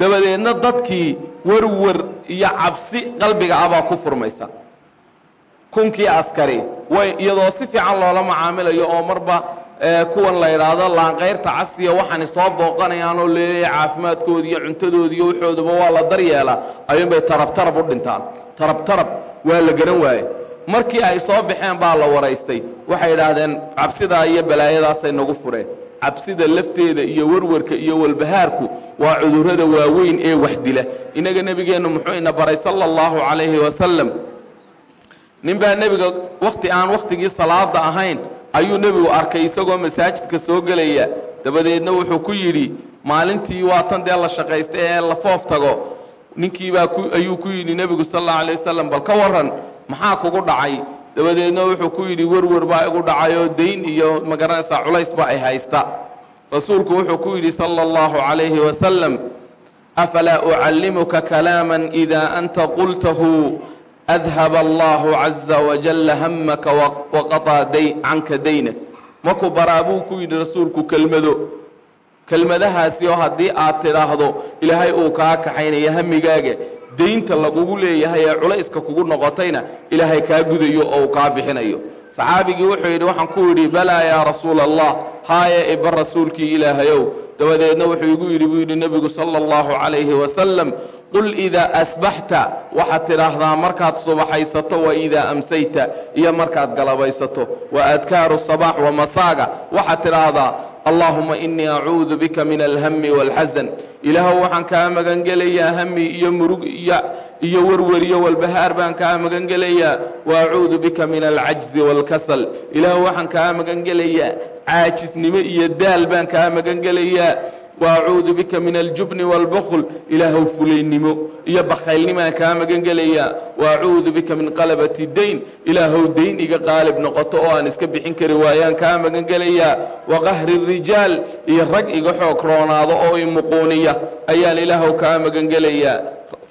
dabadeedna dadkii warwar iyo cabsi qalbiga ah baa ku furmaysa. Kunkii askari way iyadoo si fiican loola macaamilayo oo marba kuwan la idhaahdo laanqayrta casiya waxaanay soo booqanayaan oo leeyahay caafimaadkoodi iyo cuntadoodi iyo waxooduba waa la daryeelaa ayuunbay tarabtarab u dhintaan tarabtarab waa la garan waaye. Markii ay soo baxeen baa la waraystay. Waxay idhaahdeen cabsidaa iyo balaayadaasay nagu fureen. Cabsida lafteeda iyo warwarka iyo walbahaarku waa cudurrada waaweyn ee wax dila. Innaga nebigeennu muxuu ina baray sala allahu calayhi wasalam nin baa nebiga wakhti aan wakhtigii salaada ahayn ayuu nebigu arkay isagoo masaajidka soo gelaya dabadeedna wuxuu ku yidhi maalintii waa tan dee la shaqaystay ee la foof tago ninkiibaa ayuu ku yidhi nebigu sal allahu alayh wasalam bal ka warran maxaa kugu dhacay? Dabadeedna wuxuu ku yidhi werwer baa igu dhacay oo dayn iyo ma garanaysaa culays ba ay haysta. Rasuulku wuxuu ku yidhi sala allahu calayhi wasalam afalaa ucallimuka kalaaman idaa anta qultahu adhab allahu caza wajalla hamaka waqaطaa canka daynak maku baraa buu ku yidhi rasuulku kelmado kelmadahaasi oo haddii aad tidhaahdo ilaahay uu kaa kaxaynaya hamigaaga daynta lagugu leeyahay ee culayska kugu noqotayna ilaahay kaa gudayo oo uu kaa bixinayo. Saxaabigii wuxuu yidhi waxaan ku yidhi balaa yaa rasuula allah haaya iba rasuulkii ilaahayow. Dabadeedna wuxuu igu yidhi buu yidhi nebigu sala allahu calayhi wasalam qul idaa asbaxta waxaad tidhaahdaa markaad subaxaysato wa idaa amsayta iyo markaad galabaysato wa adkaaru sabaax wa masaaga waxaad tidhaahdaa allaahuma innii acuudu bika min alhami waalxasan ilaahow waxaan kaa magangelayaa hami iyo murug iyo werwer iyo walbahaar baan kaa magangelayaa. Wa acuudu bika min alcajzi waalkasal ilaahow waxaan kaa magangelayaa caajisnimo iyo daal baan kaa magangelayaa waacuudu bika min aljubni wاlbkl ilaahow fulaynimo iyo bakhaylnimaan kaa magan gelayaa waacuudu bika min qalabati dayn. Ilaahow dayn iga qaalib noqoto oo aan iska bixin kari waayaan kaa magan gelayaa waqahri rijaal. Iyo rag iga xoog roonaado oo imuquuniya ayaan ilaahow kaa magan gelayaa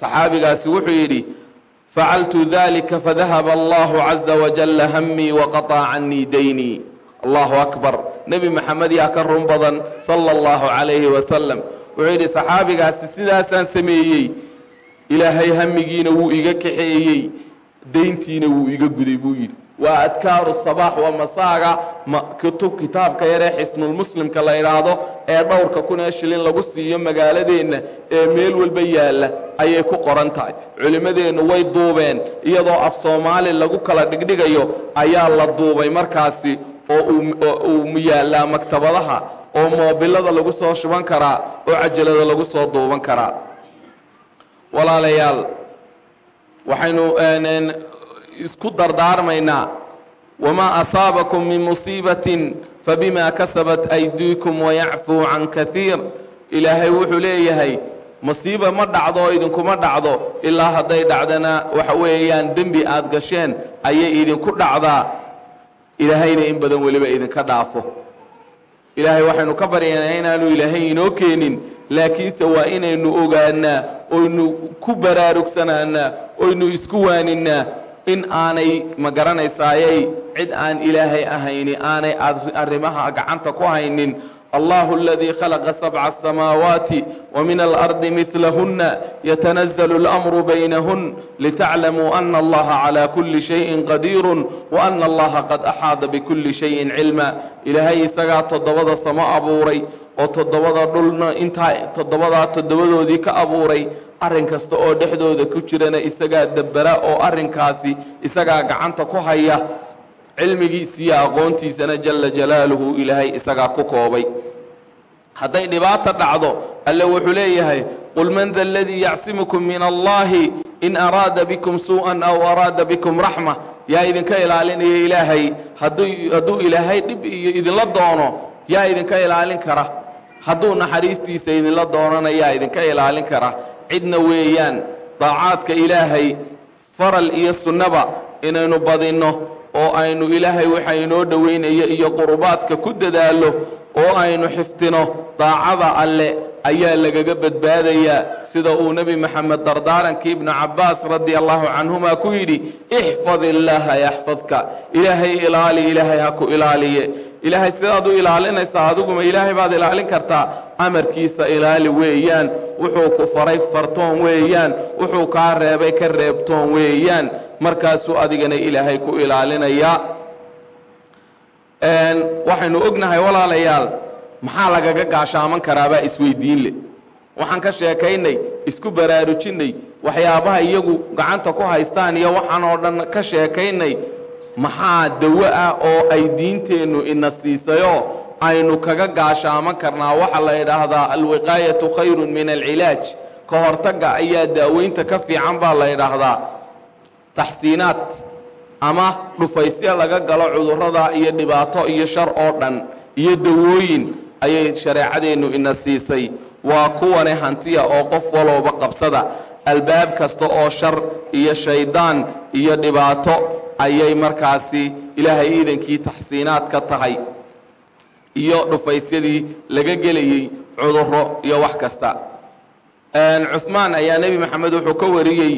saxaabigaasi wuxuu yidhi facaltu dalika fadahaba allahu caza wajalla hamii waqaطca canii daynii allahu akbar. Nebi maxamed yaa ka run badan sala allahu calayhi wasalam wuxuu yidhi saxaabigaasi sidaasaan sameeyey ilaahay hamigiina wuu iga kaxeeyey dayntiina wuu iga guday buu yidhi. Waa adkaaru sabaax wa masaaga kutub kitaabka yaree xisnulmuslimka la idhaahdo ee dhowrka kun ee shilin lagu siiyo magaaladeenna ee meel walba yaalla ayay ku qoran tahay. Culimmadeennu way duubeen iyadoo af soomaali lagu kala dhigdhigayo ayaa la duubay markaasi oo uu yaallaa maktabadaha oo moobilada lagu soo shuban karaa oo cajalada lagu soo duuban karaa. Walaalayaal waxaynu isku dardaarmaynaa. Wamaa asaabakum min musiibatin fabima kasabat aydiikum wayacfuu can kaiir ilaahay wuxuu leeyahay masiiba ma dhacdo idinkuma dhacdo. Ilaa hadday dhacdana waxa weeyaan dembi aad gasheen ayay idinku dhacdaa ilaahayna in badan weliba idinka dhaafo. Ilaahay waxaynu ka baryaynaa inaanu ilaahay inoo keenin. Laakiinse waa inaynu ogaanaa oynu ku baraarugsanaanaa oynu isku waaninaa in aanay ma garanaysayay cid aan ilaahay ahayni aanay arrimaha gacanta ku haynin allahu اladii khalaqa sabca asamaawaati wmin alardi midlahuna yatanazalu اlamru baynahun litaclamuu ana allaha calaa kuli shayin qadiiru waana allaha qad axaada bikuli shayin cilma ilaahay isagaa toddobada samo abuuray oo toddobada dhulna intaa toddobadaa toddobadoodii ka abuuray. Arrin kasta oo dhexdooda ku jirana isagaa dabbera oo arrinkaasi isagaa gacanta ku haya cilmigiisiiyo aqoontiisana jala jalaaluhu ilaahay isagaa ku koobay. Hadday dhibaata dhacdo alle wuxuu leeyahay qul man da aladii yacsimukum min allahi in araada bikum suu'an aw araada bikum raxma. Yaa idinka ilaalinaya ilaahay hadduu ilaahay dhib iyo idinla doono yaa idinka ilaalin kara. Hadduu naxariistiisa idinla doonana yaa idinka ilaalin kara. Cidna weeyaan daacaadka ilaahay faral iyo sunnaba inaynu badinno oo aynu ilaahay waxa inoo dhowaynaya iyo qurubaadka ku dadaallo oo aynu xiftino daacada alle ayaa lagaga badbaadayaa sida uu nebi moxamed dardaarankii ibnu cabbaas radia allahu canhuma ku yidhi ixfad illaaha yaxfadka ilaahay ilaali ilaahay ha ku ilaaliye ilaahay sidaad u ilaalinaysaa adiguma ilaahay baad ilaalin kartaa. Amarkiisa ilaali weeyaan wuxuu ku faray fartoon weeyaan wuxuu kaa reebay ka reebtoon weeyaan. Markaasuu adigana ilaahay ku ilaalinayaa waxaynu ognahay walaalayaal maxaa lagaga gaashaaman karaabaa isweydiin leh waxaan ka sheekaynay isku baraarujinnay waxyaabaha iyagu gacanta ku haystaan iyo waxaan oo dhan ka sheekaynay maxaa dawo ah oo ay diinteennu ina siisayoo aynu kaga gaashaaman karnaa waxaa la idhaahdaa alwiqaayatu khayrun min alcilaaj. Ka hortagga ayaa daaweynta ka fiican baa la idhaahdaa taxsiinaad ama dhufaysyo laga galo cudurrada iyo dhibaato iyo shar oo dhan iyo dawooyin ayay shareecadeennu ina siisay waa kuwane hantiya oo qof walowba qabsada. Albaab kasta oo shar iyo shayddaan iyo dhibaato ayay markaasi ilaahay iidankii taxsiinaad ka tahay iyo dhufaysyadii laga gelayey cudurro iyo wax kasta. Cuhmaan ayaa nebi maxamed wuxuu ka wariyey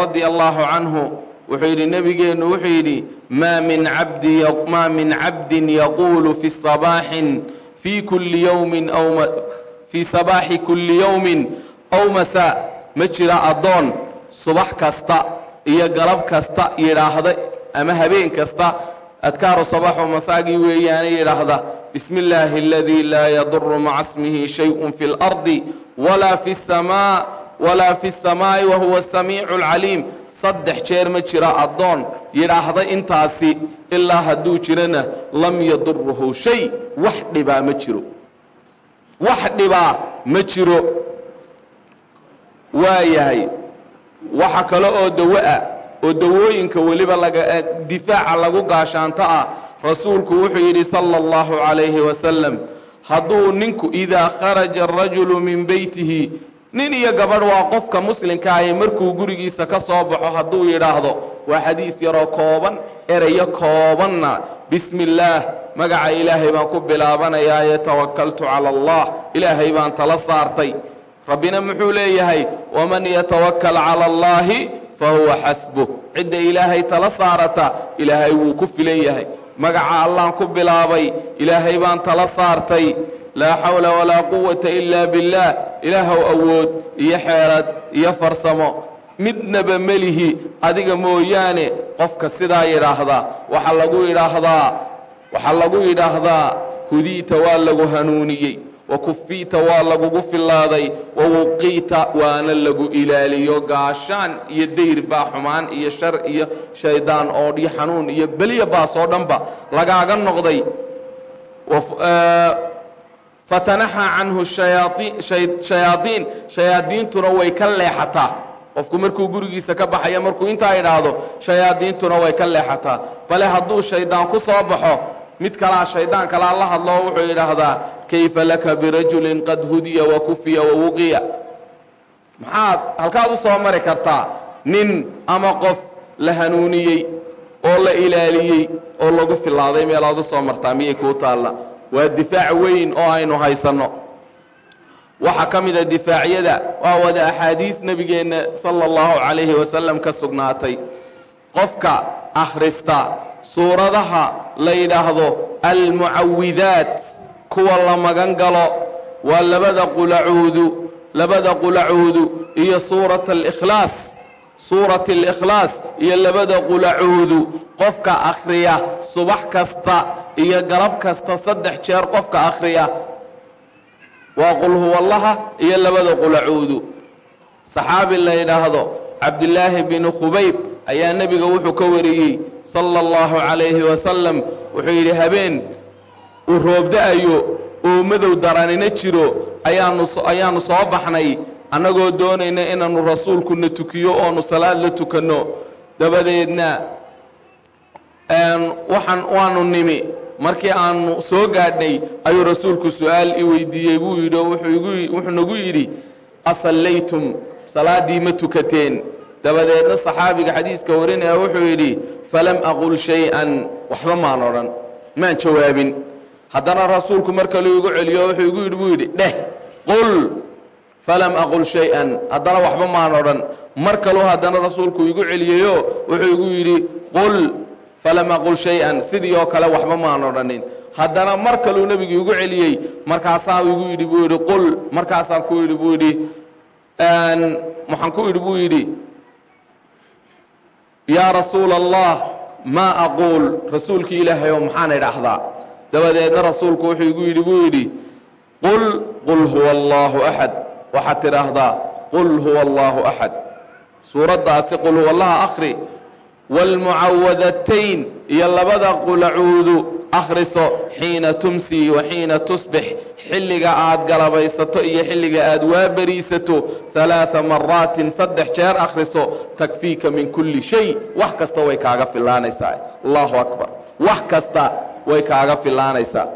radia allaahu canhu wuxuu yidhi nebigeennu wuxuu yidhi maa min cabdin yaquulu fi sabaaxin fii kulli yowmin fii sabaaxi kulli yowmin aw masaa ma jira addoon subax kasta iyo galab kasta yidhaahda ama habeen kasta adkaaru sabaxu masaagii weeyaane yidhaahda bismi illaahi aladii laa yaduru maca smihi shayun fi اlardi walaa fi samaa walaa fi الsamaa'i wa huwa asamiicu alcaliim saddex jeer ma jira addoon yidhaahda intaasi ilaa hadduu jirana lam yaduruhu shay wax dhibaa ma jiro wax dhibaa ma jiro waa yahay waxa kale oo dawo ah oo dawooyinka weliba laga difaaca lagu gaashaanto ah. Rasuulku wuxuu yidhi sala allahu calayhi wasalam hadduu ninku idaa kharaja arajulu min beytihi nin iyo gabadh waa qofka muslimkaahi markuu gurigiisa ka soo baxo hadduu yidhaahdo waa xadiis yaroo kooban erayo koobanna bismi illaah magaca ilaahay baan ku bilaabanayaaye tawakaltu cala allah ilaahay baan tala saartay rabbina muxuu leeyahay waman yatawakal cala allaahi fa huwa xasbuh. Cidda ilaahay tala saarata ilaahay wuu ku filan yahay. Magaca allaan ku bilaabay ilaahay baan tala saartay. Laa xawla walaa quwata ilaa billaah ilaahow awood iyo xeelad iyo farsamo. Midnaba melihi adiga mooyaane qofka sidaa yidhaahda waxaa lagu yidhaahdaa waxaa lagu yidhaahdaa hudiita waa lagu hanuuniyey wa kufiita waa lagugu fillaaday. Wa wuqiita waana lagu ilaaliyo gaashaan iyo dayr baa xumaan iyo shar iyo shayddaan oo iyo xanuun iyo beliya baas oo dhanba lagaaga noqday. Fatanaxaa canhu shayaaiin shayaadiintuna way ka leexataa. Qofku markuu gurigiisa ka baxaya markuu intaa idhaahdo shayaadiintuna way ka leexataa. Bale hadduu shayddaan ku soo baxo mid kalaa shaydaan kalaa la hadloo wuxuu yidhaahdaa kayfa laka birajulin qad hudiya wa kufiya wa wuqiya? Maxaad halkaad u soo mari kartaa nin ama qof la hanuuniyey oo la ilaaliyey oo lagu fillaaday meelaad u soo martaa miyay kuu taalla? Waa difaac weyn oo aynu haysanno. Waxaa ka mida difaacyada waa wada axaadiis nebigeenna sala allahu calayhi wasalam ka sugnaatay. Qofka akhrista suuradaha la yidhaahdo almucawidaat kuwa la magan galo waa labada qulacuudu labada qulacuudu iyo suurat alikhlaas suurat alikhlaas iyo labada qulacuudu qofka akhriya subax kasta iyo galab kasta saddex jeer qofka akhriya waa qul huwallaha iyo labada qulacuudu saxaabi la yidhaahdo cabdilaahi binu khubayb ayaa nebiga wuxuu ka wariyey sala allahu calayhi wasalam wuxuu yidhi habeen roobda-ayo oo madow daranina jiro ayaanu ayaannu soo baxnay annagoo doonayna inaannu rasuulkuna tukiyo oonu salaad la tukanno. Dabadeedna waxaan waanu nimi. Markii aanu soo gaadhnay ayuu rasuulku su'aal i weydiiyey. Buu yidhi oo wuxuu nagu yidhi asallaytum salaaddii ma tukateen. Dabadeedna saxaabiga xadiiska warinaya wuxuu yidhi falam aqul shay-an. Waxba maan odhan maan jawaabin haddana rasuulku mar kaluu igu celiyo wuxuu igu yidhi buu yidhi dheh qul falam aqul shay-an. Haddana waxba maan odhan. Mar kaluu haddana rasuulku igu celiyeyo wuxuu igu yidhi qul falam aqul shay-an. Sidii oo kale waxba maan odhanin. Haddana mar kaluu nebigu igu celiyey markaasaa igu yidhi buu yidhi qul markaasaan ku yidhi buu yidhi waxaan ku yidhi buu yidhi yaa rasuula allah maa aquul rasuulkii ilaahay oo maxaan idhaahdaa dabadeedna rasuulku wuxuu igu yidhi buu yidhi qul qul huwa allaahu axad waxaad tidhaahdaa qul huwa allaahu axad suuraddaasi qul huwa allaha akhri waalmucawadatayn iyo labada qulacuudu akhriso xiina tumsii wa xiina tusbix xilliga aad galabaysato iyo xilliga aad waaberiisato halaaa maraatin saddex jeer akhriso takfiika min kulli shay. Wax kasta way kaaga fillaanaysaa. Allahu akbar. Wax kasta way kaaga fillaanaysaa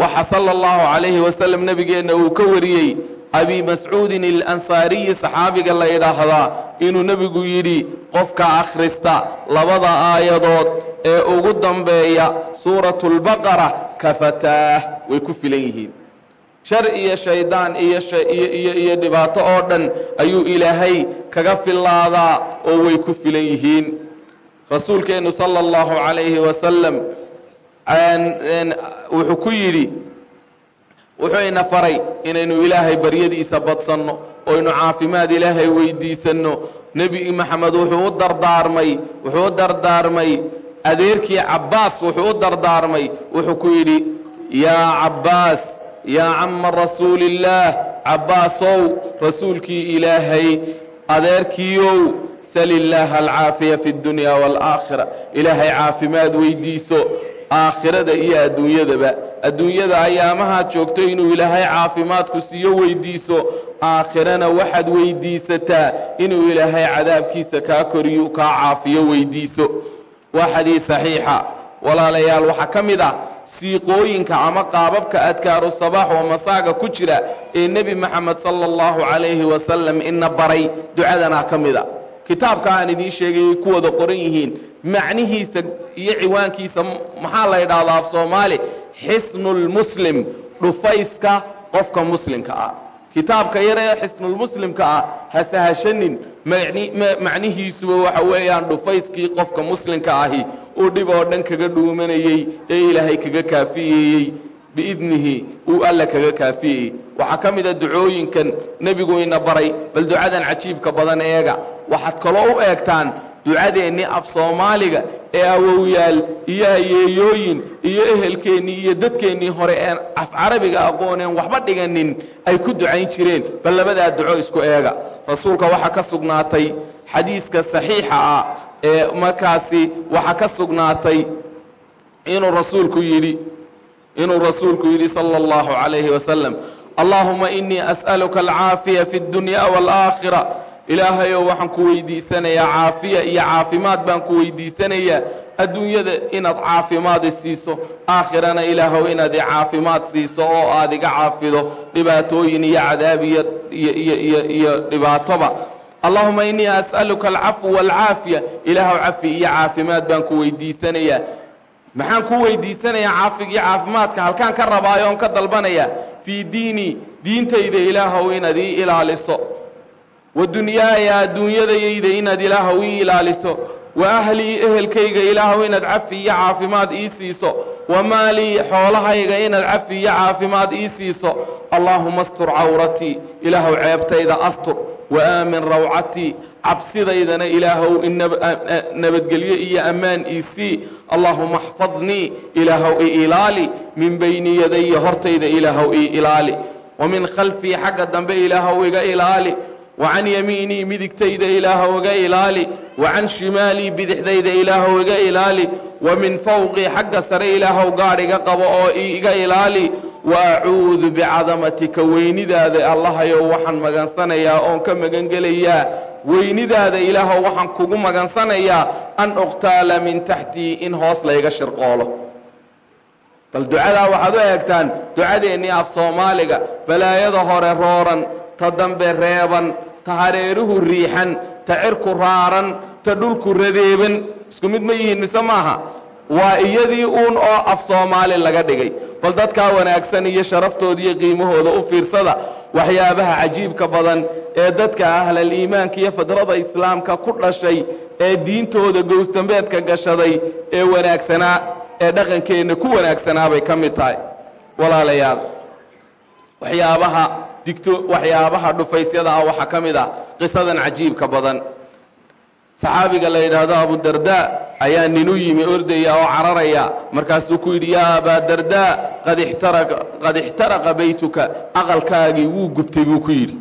waxa sala allahu calayhi wasalam nebigeenna uu ka wariyey abi mascuudin alansaariyi saxaabiga la yidhaahdaa inuu nebigu yidhi qofka akhrista labada aayadood ee ugu dambeeya suuratu lbaqara kafataah way ku filan yihiin. Shar iyo shaydaan iyo dhibaato oo dhan ayuu ilaahay kaga fillaadaa oo way ku filan yihiin rasuulkeennu sala allahu calayhi wasalam wuxuu ku yidhi wuxuu ina faray inaynu ilaahay baryadiisa badsanno oynu caafimaad ilaahay weydiisanno. Nebi maxamed wuxuu u dardaarmay wuxuu u dardaarmay. Adeerkii cabbaas wuxuu u dardaarmay. Wuxuu ku yidhi yaa cabbaas yaa cama rasuulillaah cabbaasow rasuulkii ilaahay adeerkiiow sal illaaha alcaafiya fi اddunya waalaakhira ilaahay caafimaad weydiiso aakhirada iyo adduunyadaba. Adduunyada ayaamahaad joogto inuu ilaahay caafimaadku siiyo weydiiso aakhirana waxaad weydiisataa inuu ilaahay cadaabkiisa kaa koriyo kaa caafiyo weydiiso. Waa xadiis saxiixa. Walaalayaal waxaa ka mid ah siiqooyinka ama qaababka adkaaru sabaax oo masaaga ku jira ee nebi maxamed sala allahu calayhi wasalam ina baray ducadanaa ka mid a kitaabka aan idiin sheegayay ku wada qoran yihiin. Macnihiisa iyo ciwaankiisa maxaa la yidhaahdaa af soomaali xisnulmuslim dhufayska qofka muslimka ah. Kitaabka yar ee xisnulmuslimka ah ha sahashanin. Macnihiisuba waxa weeyaan dhufayskii qofka muslimka ahi. Uu dhib oo dhan kaga dhuumanayey ee ilaahay kaga kaafiyeyey. Biidnihi uu alla kaga kaafiyeyey. Waxaa ka mida ducooyinkan nebigu ina baray bal ducadan cajiibka badan eega waxaad kaloo u eegtaan ducadeennii af soomaaliga ee awowyaal iyo ayeeyooyin iyo ehelkeennii iyo dadkeennii hore een af carabiga aqooneen waxba dhiganin ay ku ducayn jireen. Bal labadaa duco isku eega. Rasuulka waxaa ka sugnaatay xadiiska saxiixa ah ee markaasi waxaa ka sugnaatay inuu rasuulku yidhi inuu rasuulku yidhi sala allahu calayhi wasalam allaahuma inii as'aluka alcaafiya fi اddunya waalaakhira ilaahayow waxaan ku weydiisanayaa caafiya iyo caafimaad baan ku weydiisanayaa. Adduunyada inaad caafimaad siiso aakhirana ilaahow inaad i caafimaad siiso oo aad iga caafido dhibaatooyin iyo cadaab iyo iyo iyo dhibaatoba. Allahuma innii as'aluka alcafwa waalcaafiya ilaahow cafi iyo caafimaad baan ku weydiisanayaa. Maxaan ku weydiisanayaa caafig iyo caafimaadka? Halkaan ka rabaayo oon ka dalbanayaa. Fii diinii diintayda ilaahow inaad ii ilaaliso wa dunyaaya adduunyadayayda inaad ilaahow ii ilaaliso. Wa ahlii ehelkayga ilaahow inaad cafi iyo caafimaad ii siiso. Wa maalii xoolahayga inaad cafi iyo caafimaad ii siiso. Allaahuma astur cawratii ilaahow ceebtayda astur. Wa aamin rawcatii cabsidaydana ilaahow nabadgelyo iyo ammaan ii sii. Allaahuma axfadnii ilaahow i ilaali. Min bayni yadaya hortayda ilaahow ii ilaali. Wa min khalfii xagga dambe ilaahow iga ilaali wa can yamiinii midigtayda ilaahow iga ilaali wa can shimaalii bidixdayda ilaahow iga ilaali wa min fawqii xagga sare ilaahow gaadh iga qabo oo iga ilaali wa acuudu bicadamatika weynidaada allahayow waxaan magansanayaa oon ka magangelayaa weynidaada ilaahow waxaan kugu magansanayaa an uqtaala min taxtii in hoos layga shirqoolo bal ducadaa waxaad u eegtaan ducadeennii af soomaaliga balaayada hore rooran ta dambe reeban ta hareeruhu riixan ta cirku raaran ta dhulku radeeban isku mid ma yihiin mise maaha waa iyadii uun oo af soomaali laga dhigay. Bal dadkaa wanaagsan iyo sharaftooda iyo qiimahooda u fiirsada waxyaabaha cajiibka badan ee dadka ahlal iimaanka iyo fidrada islaamka ku dhashay ee diintooda gowstambeedka gashaday ee wanaagsanaa ee dhaqankeenna ku wanaagsanaabay ka mid tahay. Walaalayaal waxyaabaha digto waxyaabaha dhufaysyada ah waxaa ka mid ah qisadan cajiibka badan. Saxaabiga la yidhaahdo abudardaa ayaa ninu yimi ordaya oo cararaya. Markaasuu ku yidhi yaa abaa dardaa qad ixtaraqa baytuka aqalkaagii wuu gubtay buu ku yidhi.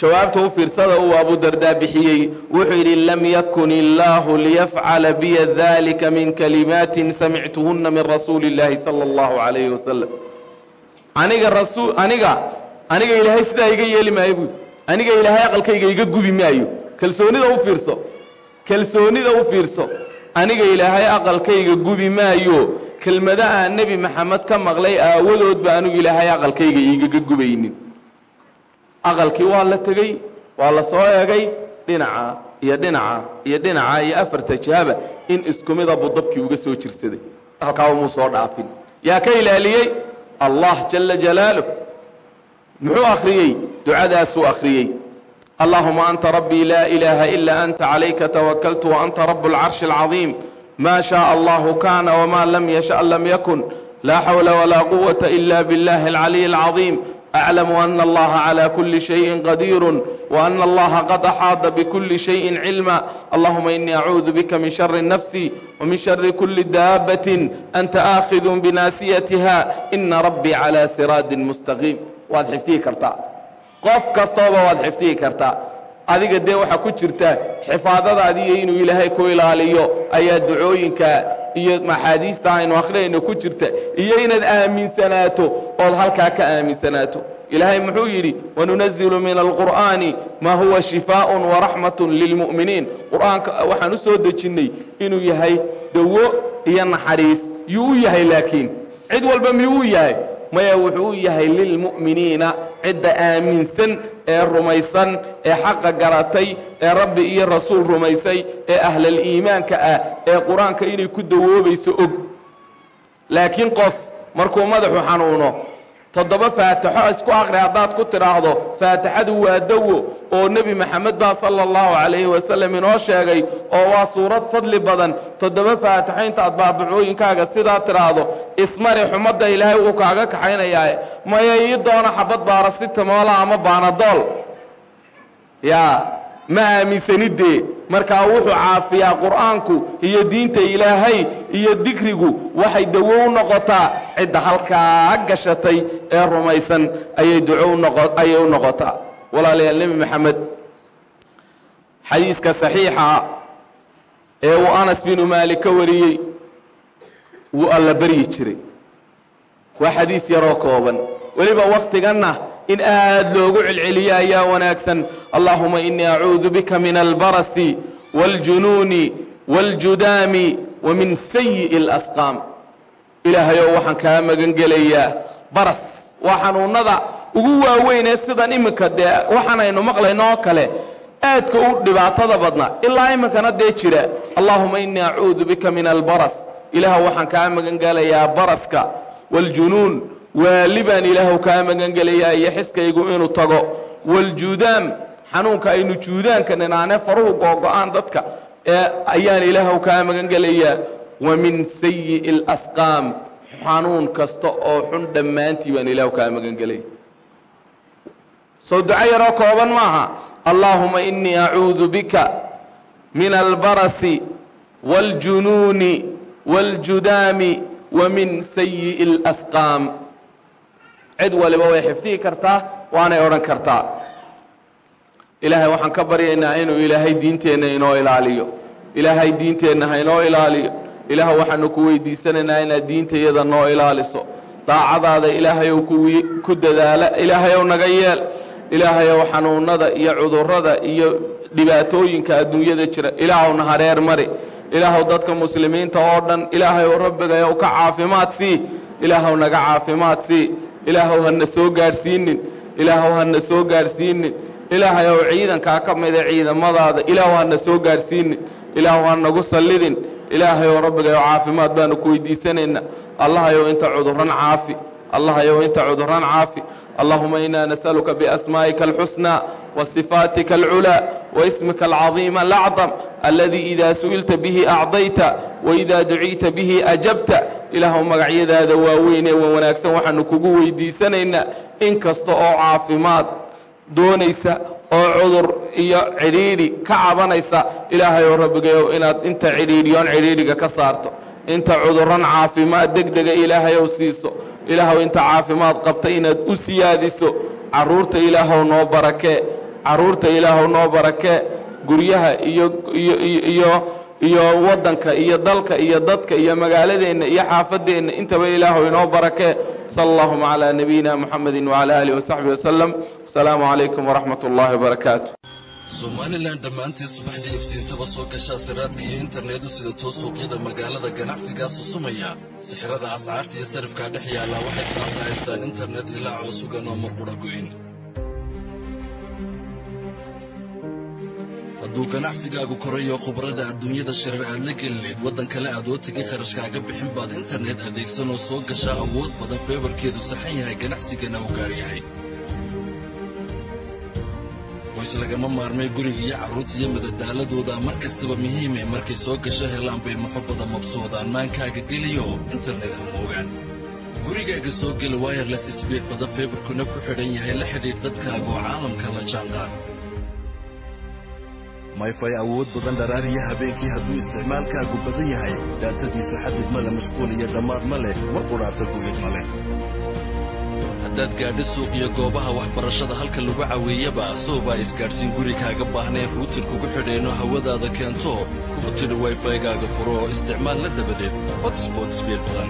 Jawaabta u fiirsada uu abudardaa bixiyey wuxuu yidhi lam yakun illaahu liyafcala biya dalika min kalimaatin samictuhunna min rasuuli illaahi sala allahu calayhi wasalam aniga aniga aniga ilaahay sidaa iga yeeli maayo buui aniga ilaahay aqalkayga iga gubi maayo. Kalsoonida u fiirso. Kalsoonida u fiirso. Aniga ilaahay aqalkayga gubi maayo. Kelmada aan nebi maxamed ka maqlay aawadood ba anigu ilaahay aqalkayga igaga gubaynin. Aqalkii waa la tegey waa la soo eegay. Dhinaca iyo dhinaca iyo dhinaca iyo afarta jihaba in isku mida buu dabkii uga soo jirsaday. Halkaa umuu soo dhaafin. Yaa ka ilaaliyey? Allah jala jalaaluh muxuu akhriyey ducadaasuu akhriyey allahuma anta rabbii laa ilaaha ilaa anta calayka tawakaltu waanta rabu اlcarshi اlcaظiim ma shaء allahu kana wma lam yashaأ lam yakun laa xawla walaa quwaةa ila biاllahi اlcaliy اlcaظiim أعلم أن الله على كل شيء قدير وأن الله قد أحاط بكل شيء علما اللهم إني أعوذ بك من شر نفسي ومن شر كل دابة أنت آخذ بناسيتها إن ربي على سراد مستقيم waad xiftihi kartaa. Qof kastooba waad xiftihi kartaa. Adiga dee waxaa ku jirta xifaadadaadiiyo inuu ilaahay ku ilaaliyo ayaa ducooyinka iyo maxaadiista aynu akhriyayno ku jirta iyo inaad aaminsanaato ood halkaa ka aaminsanaato. Ilaahay muxuu yidhi wanunazilu min alqur'aani maa huwa shifaaءun waraxmatun lilmu'miniin. Qur'aanka waxaan u soo dejinnay inuu yahay dawo iyo naxariis. Yuu u yahay laakiin. Cid walba miyuu u yahay maya wuxuu u yahay lilmu'miniina cidda aaminsan ee rumaysan ee xaqa garatay ee rabbi iyo rasuul rumaysay ee ahlal iimaanka ah ee qur'aanka inay ku dawoobayso og. Laakiin qof markuu madaxu xanuuno toddoba faatixo isku akhri haddaad ku tidhaahdo faatixadu waa dawo oo nebi maxamed baa sala allahu calayhi wasalam inoo sheegay oo waa suurad fadli badan. Toddoba faatixo intaad baabacooyinkaaga sidaa tidhaahdo ismari xumadda ilaahay wuu kaaga kaxaynayaa maya ii doona xabad baarasitamoola ama baanadool? Yaa ma aaminsanidee markaa wuxuu caafiyaa qur'aanku iyo diinta ilaahay iyo dikrigu waxay dawo u noqotaa cidda halkaa gashatay ee rumaysan ayay duco ayay u noqotaa. Walaalayaal nebi maxamed xadiiska saxiixa ee uu anas binu maalik ka wariyey wuu alla baryi jiray. Waa xadiis yaroo kooban. Weliba wakhtiganna in aad loogu celceliyo ayaa wanaagsan allahuma inii acuudu bika min albarasi wاljunuuni wاljudaami wa min sayi'i اlasqaam ilaahayow waxaan kaa magan gelayaa baras waa xanuunnada ugu waaweynee sidan iminka dee waxaanaynu maqlayno oo kale aadka u dhibaatada badna ilaa iminkana dee jira allahuma inii acuudu bika min albaras ilaah waxaan kaa magan gelayaa baraska wاljunuun waali baan ilaahw kaa magan gelayaa iyo xiskaygu inuu tago waljuudaam xanuunka aynu juudaanka ninaane faruhu googo-aan dadka ee ayaan ilaahw kaa magan gelayaa wa min sayi'i اlasqaam xanuun kasta oo xun dhammaantii baan ilaahw kaa magan gelaya soo duco yaroo kooban maaha allaahuma inii acuudu bika min albarasi wاljunuuni wاljudaami wa min sayi'i اlasqaam cid waliba way xifdihi kartaa waanay odhan kartaa. Ilaahay waxaan ka baryaynaa inuu ilaahay diinteenna inoo ilaaliyo. Ilaahay diinteenna ha inoo ilaaliyo. Ilaah waxaanu ku weydiisanaynaa inaad diintayada noo ilaaliso. Daacadaada ilaahayow ku dadaala. Ilaahayow naga yeel. Ilaahayow xanuunnada iyo cudurrada iyo dhibaatooyinka adduunyada jira. Ilaahowna hareer mari. Ilaahow dadka muslimiinta oo dhan. Ilaahayow rabbigayow ka caafimaad sii. Ilaahow naga caafimaad sii ilaahow hana soo gaadhsiinin. Ilaahow hana soo gaadhsiinin. Ilaahayow ciidankaa ka mida ciidamadaada. Ilaahow hana soo gaadhsiinin. Ilaahow ha nagu sallidin. Ilaahayow rabbigayow caafimaad baanu ku weydiisanaynaa. Allahayow inta cudurran caafi. Allahayow inta cudurran caafi allahuma inaa nasaluka biasmaa'ika alxusnaa wasifaatika alculaa waismika alcadiima alacdam aladii idaa su'ilta bihi acdayta waidaa duciita bihi ajabta. Ilaahow magacyadaada waaweyn ee wanaagsan. Waxaanu kugu weydiisanaynaa in kasta oo caafimaad doonaysa oo cudur iyo cidhiidhi ka cabanaysa ilaahay oo rabbigayow inaad inta cidhiidhiyoon cidhiidhiga ka saarto. Inta cudurran caafimaad degdega ilaahayow siiso ilaahow inta caafimaad qabta inaad u siyaadiso carruurta ilaahow noo barakee carruurta ilaahow noo barakee guryaha iyo iyo iyo waddanka iyo dalka iyo dadka iyo magaaladeenna iyo xaafadeenna intaba ilaahow inoo barakee sala allahuma calaa nabiyina muxamedi wacala aalihi wasaxbihi wasalam asalaamu calaykum waraxmat ullaahi wabarakaatu somalilan dhammaanteed subaxdii iftiintaba soo gashaa siraadka iyo internetu sida too suuqyada magaalada ganacsigaa susumaya sixirada ascaarta iyo sarifkaa dhex yaallaa waxay saanta haystaan internet hilaacoo sugan oo marqudha goyn. Hadduu ganacsigaagu korayo khubrada adduunyada shirar aad la gelineed waddan kale aadoo tegin kharashkaaga bixin baad internet adeegsanoo soo gashaa awood badan feebarkeedu saxan yahay ganacsigana u gaar qoys lagama maarmay guriga iyo carruurta iyo madadaaladooda. Mar kastaba muhiime markay soo gasho helaan bay maxobbada mabsoodaan. Maankaaga geliyo internet hamoogaan gurigaaga soo gela wayerles sbiid badan feebarkuna ku xidhan yahay la xidhiidh dadkaaga oo caalamka la jaanqaad. Mayfay awood badan dharaariya habeenkii hadduu isticmaalkaagu badan yahay. Daatadiisu xadid ma leh mashquul iyo dhammaad ma leh mar qudhaata guyid ma leh haddaad gaadho suuq iyo goobaha waxbarashada halka lagu caweeyaba soobaa isgaadhsiin gurigaaga baahnayn ruutir kugu xidheenoo hawadaada keento kugu tidhi wayfaygaaga furo oo isticmaal la dabadeed hotsbot sbiid badan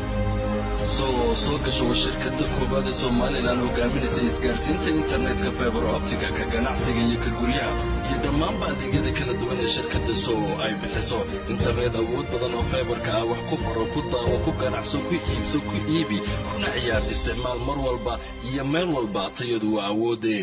isagoo soo shirkadda koowaad ee somalilan hogaaminaysa isgaadhsiinta internetka feebar optiga ka ganacsiga iyo ka guryaha iyo dhammaanba adeegyada kala duwan ee shirkadda soo ay bixiso internet awood badan oo feebarka ah wax ku baro ku daawo ku ganacso ku iibso ku iibi kuna ciyaar isticmaal mar walba iyo meel walba tayadu waa awoodee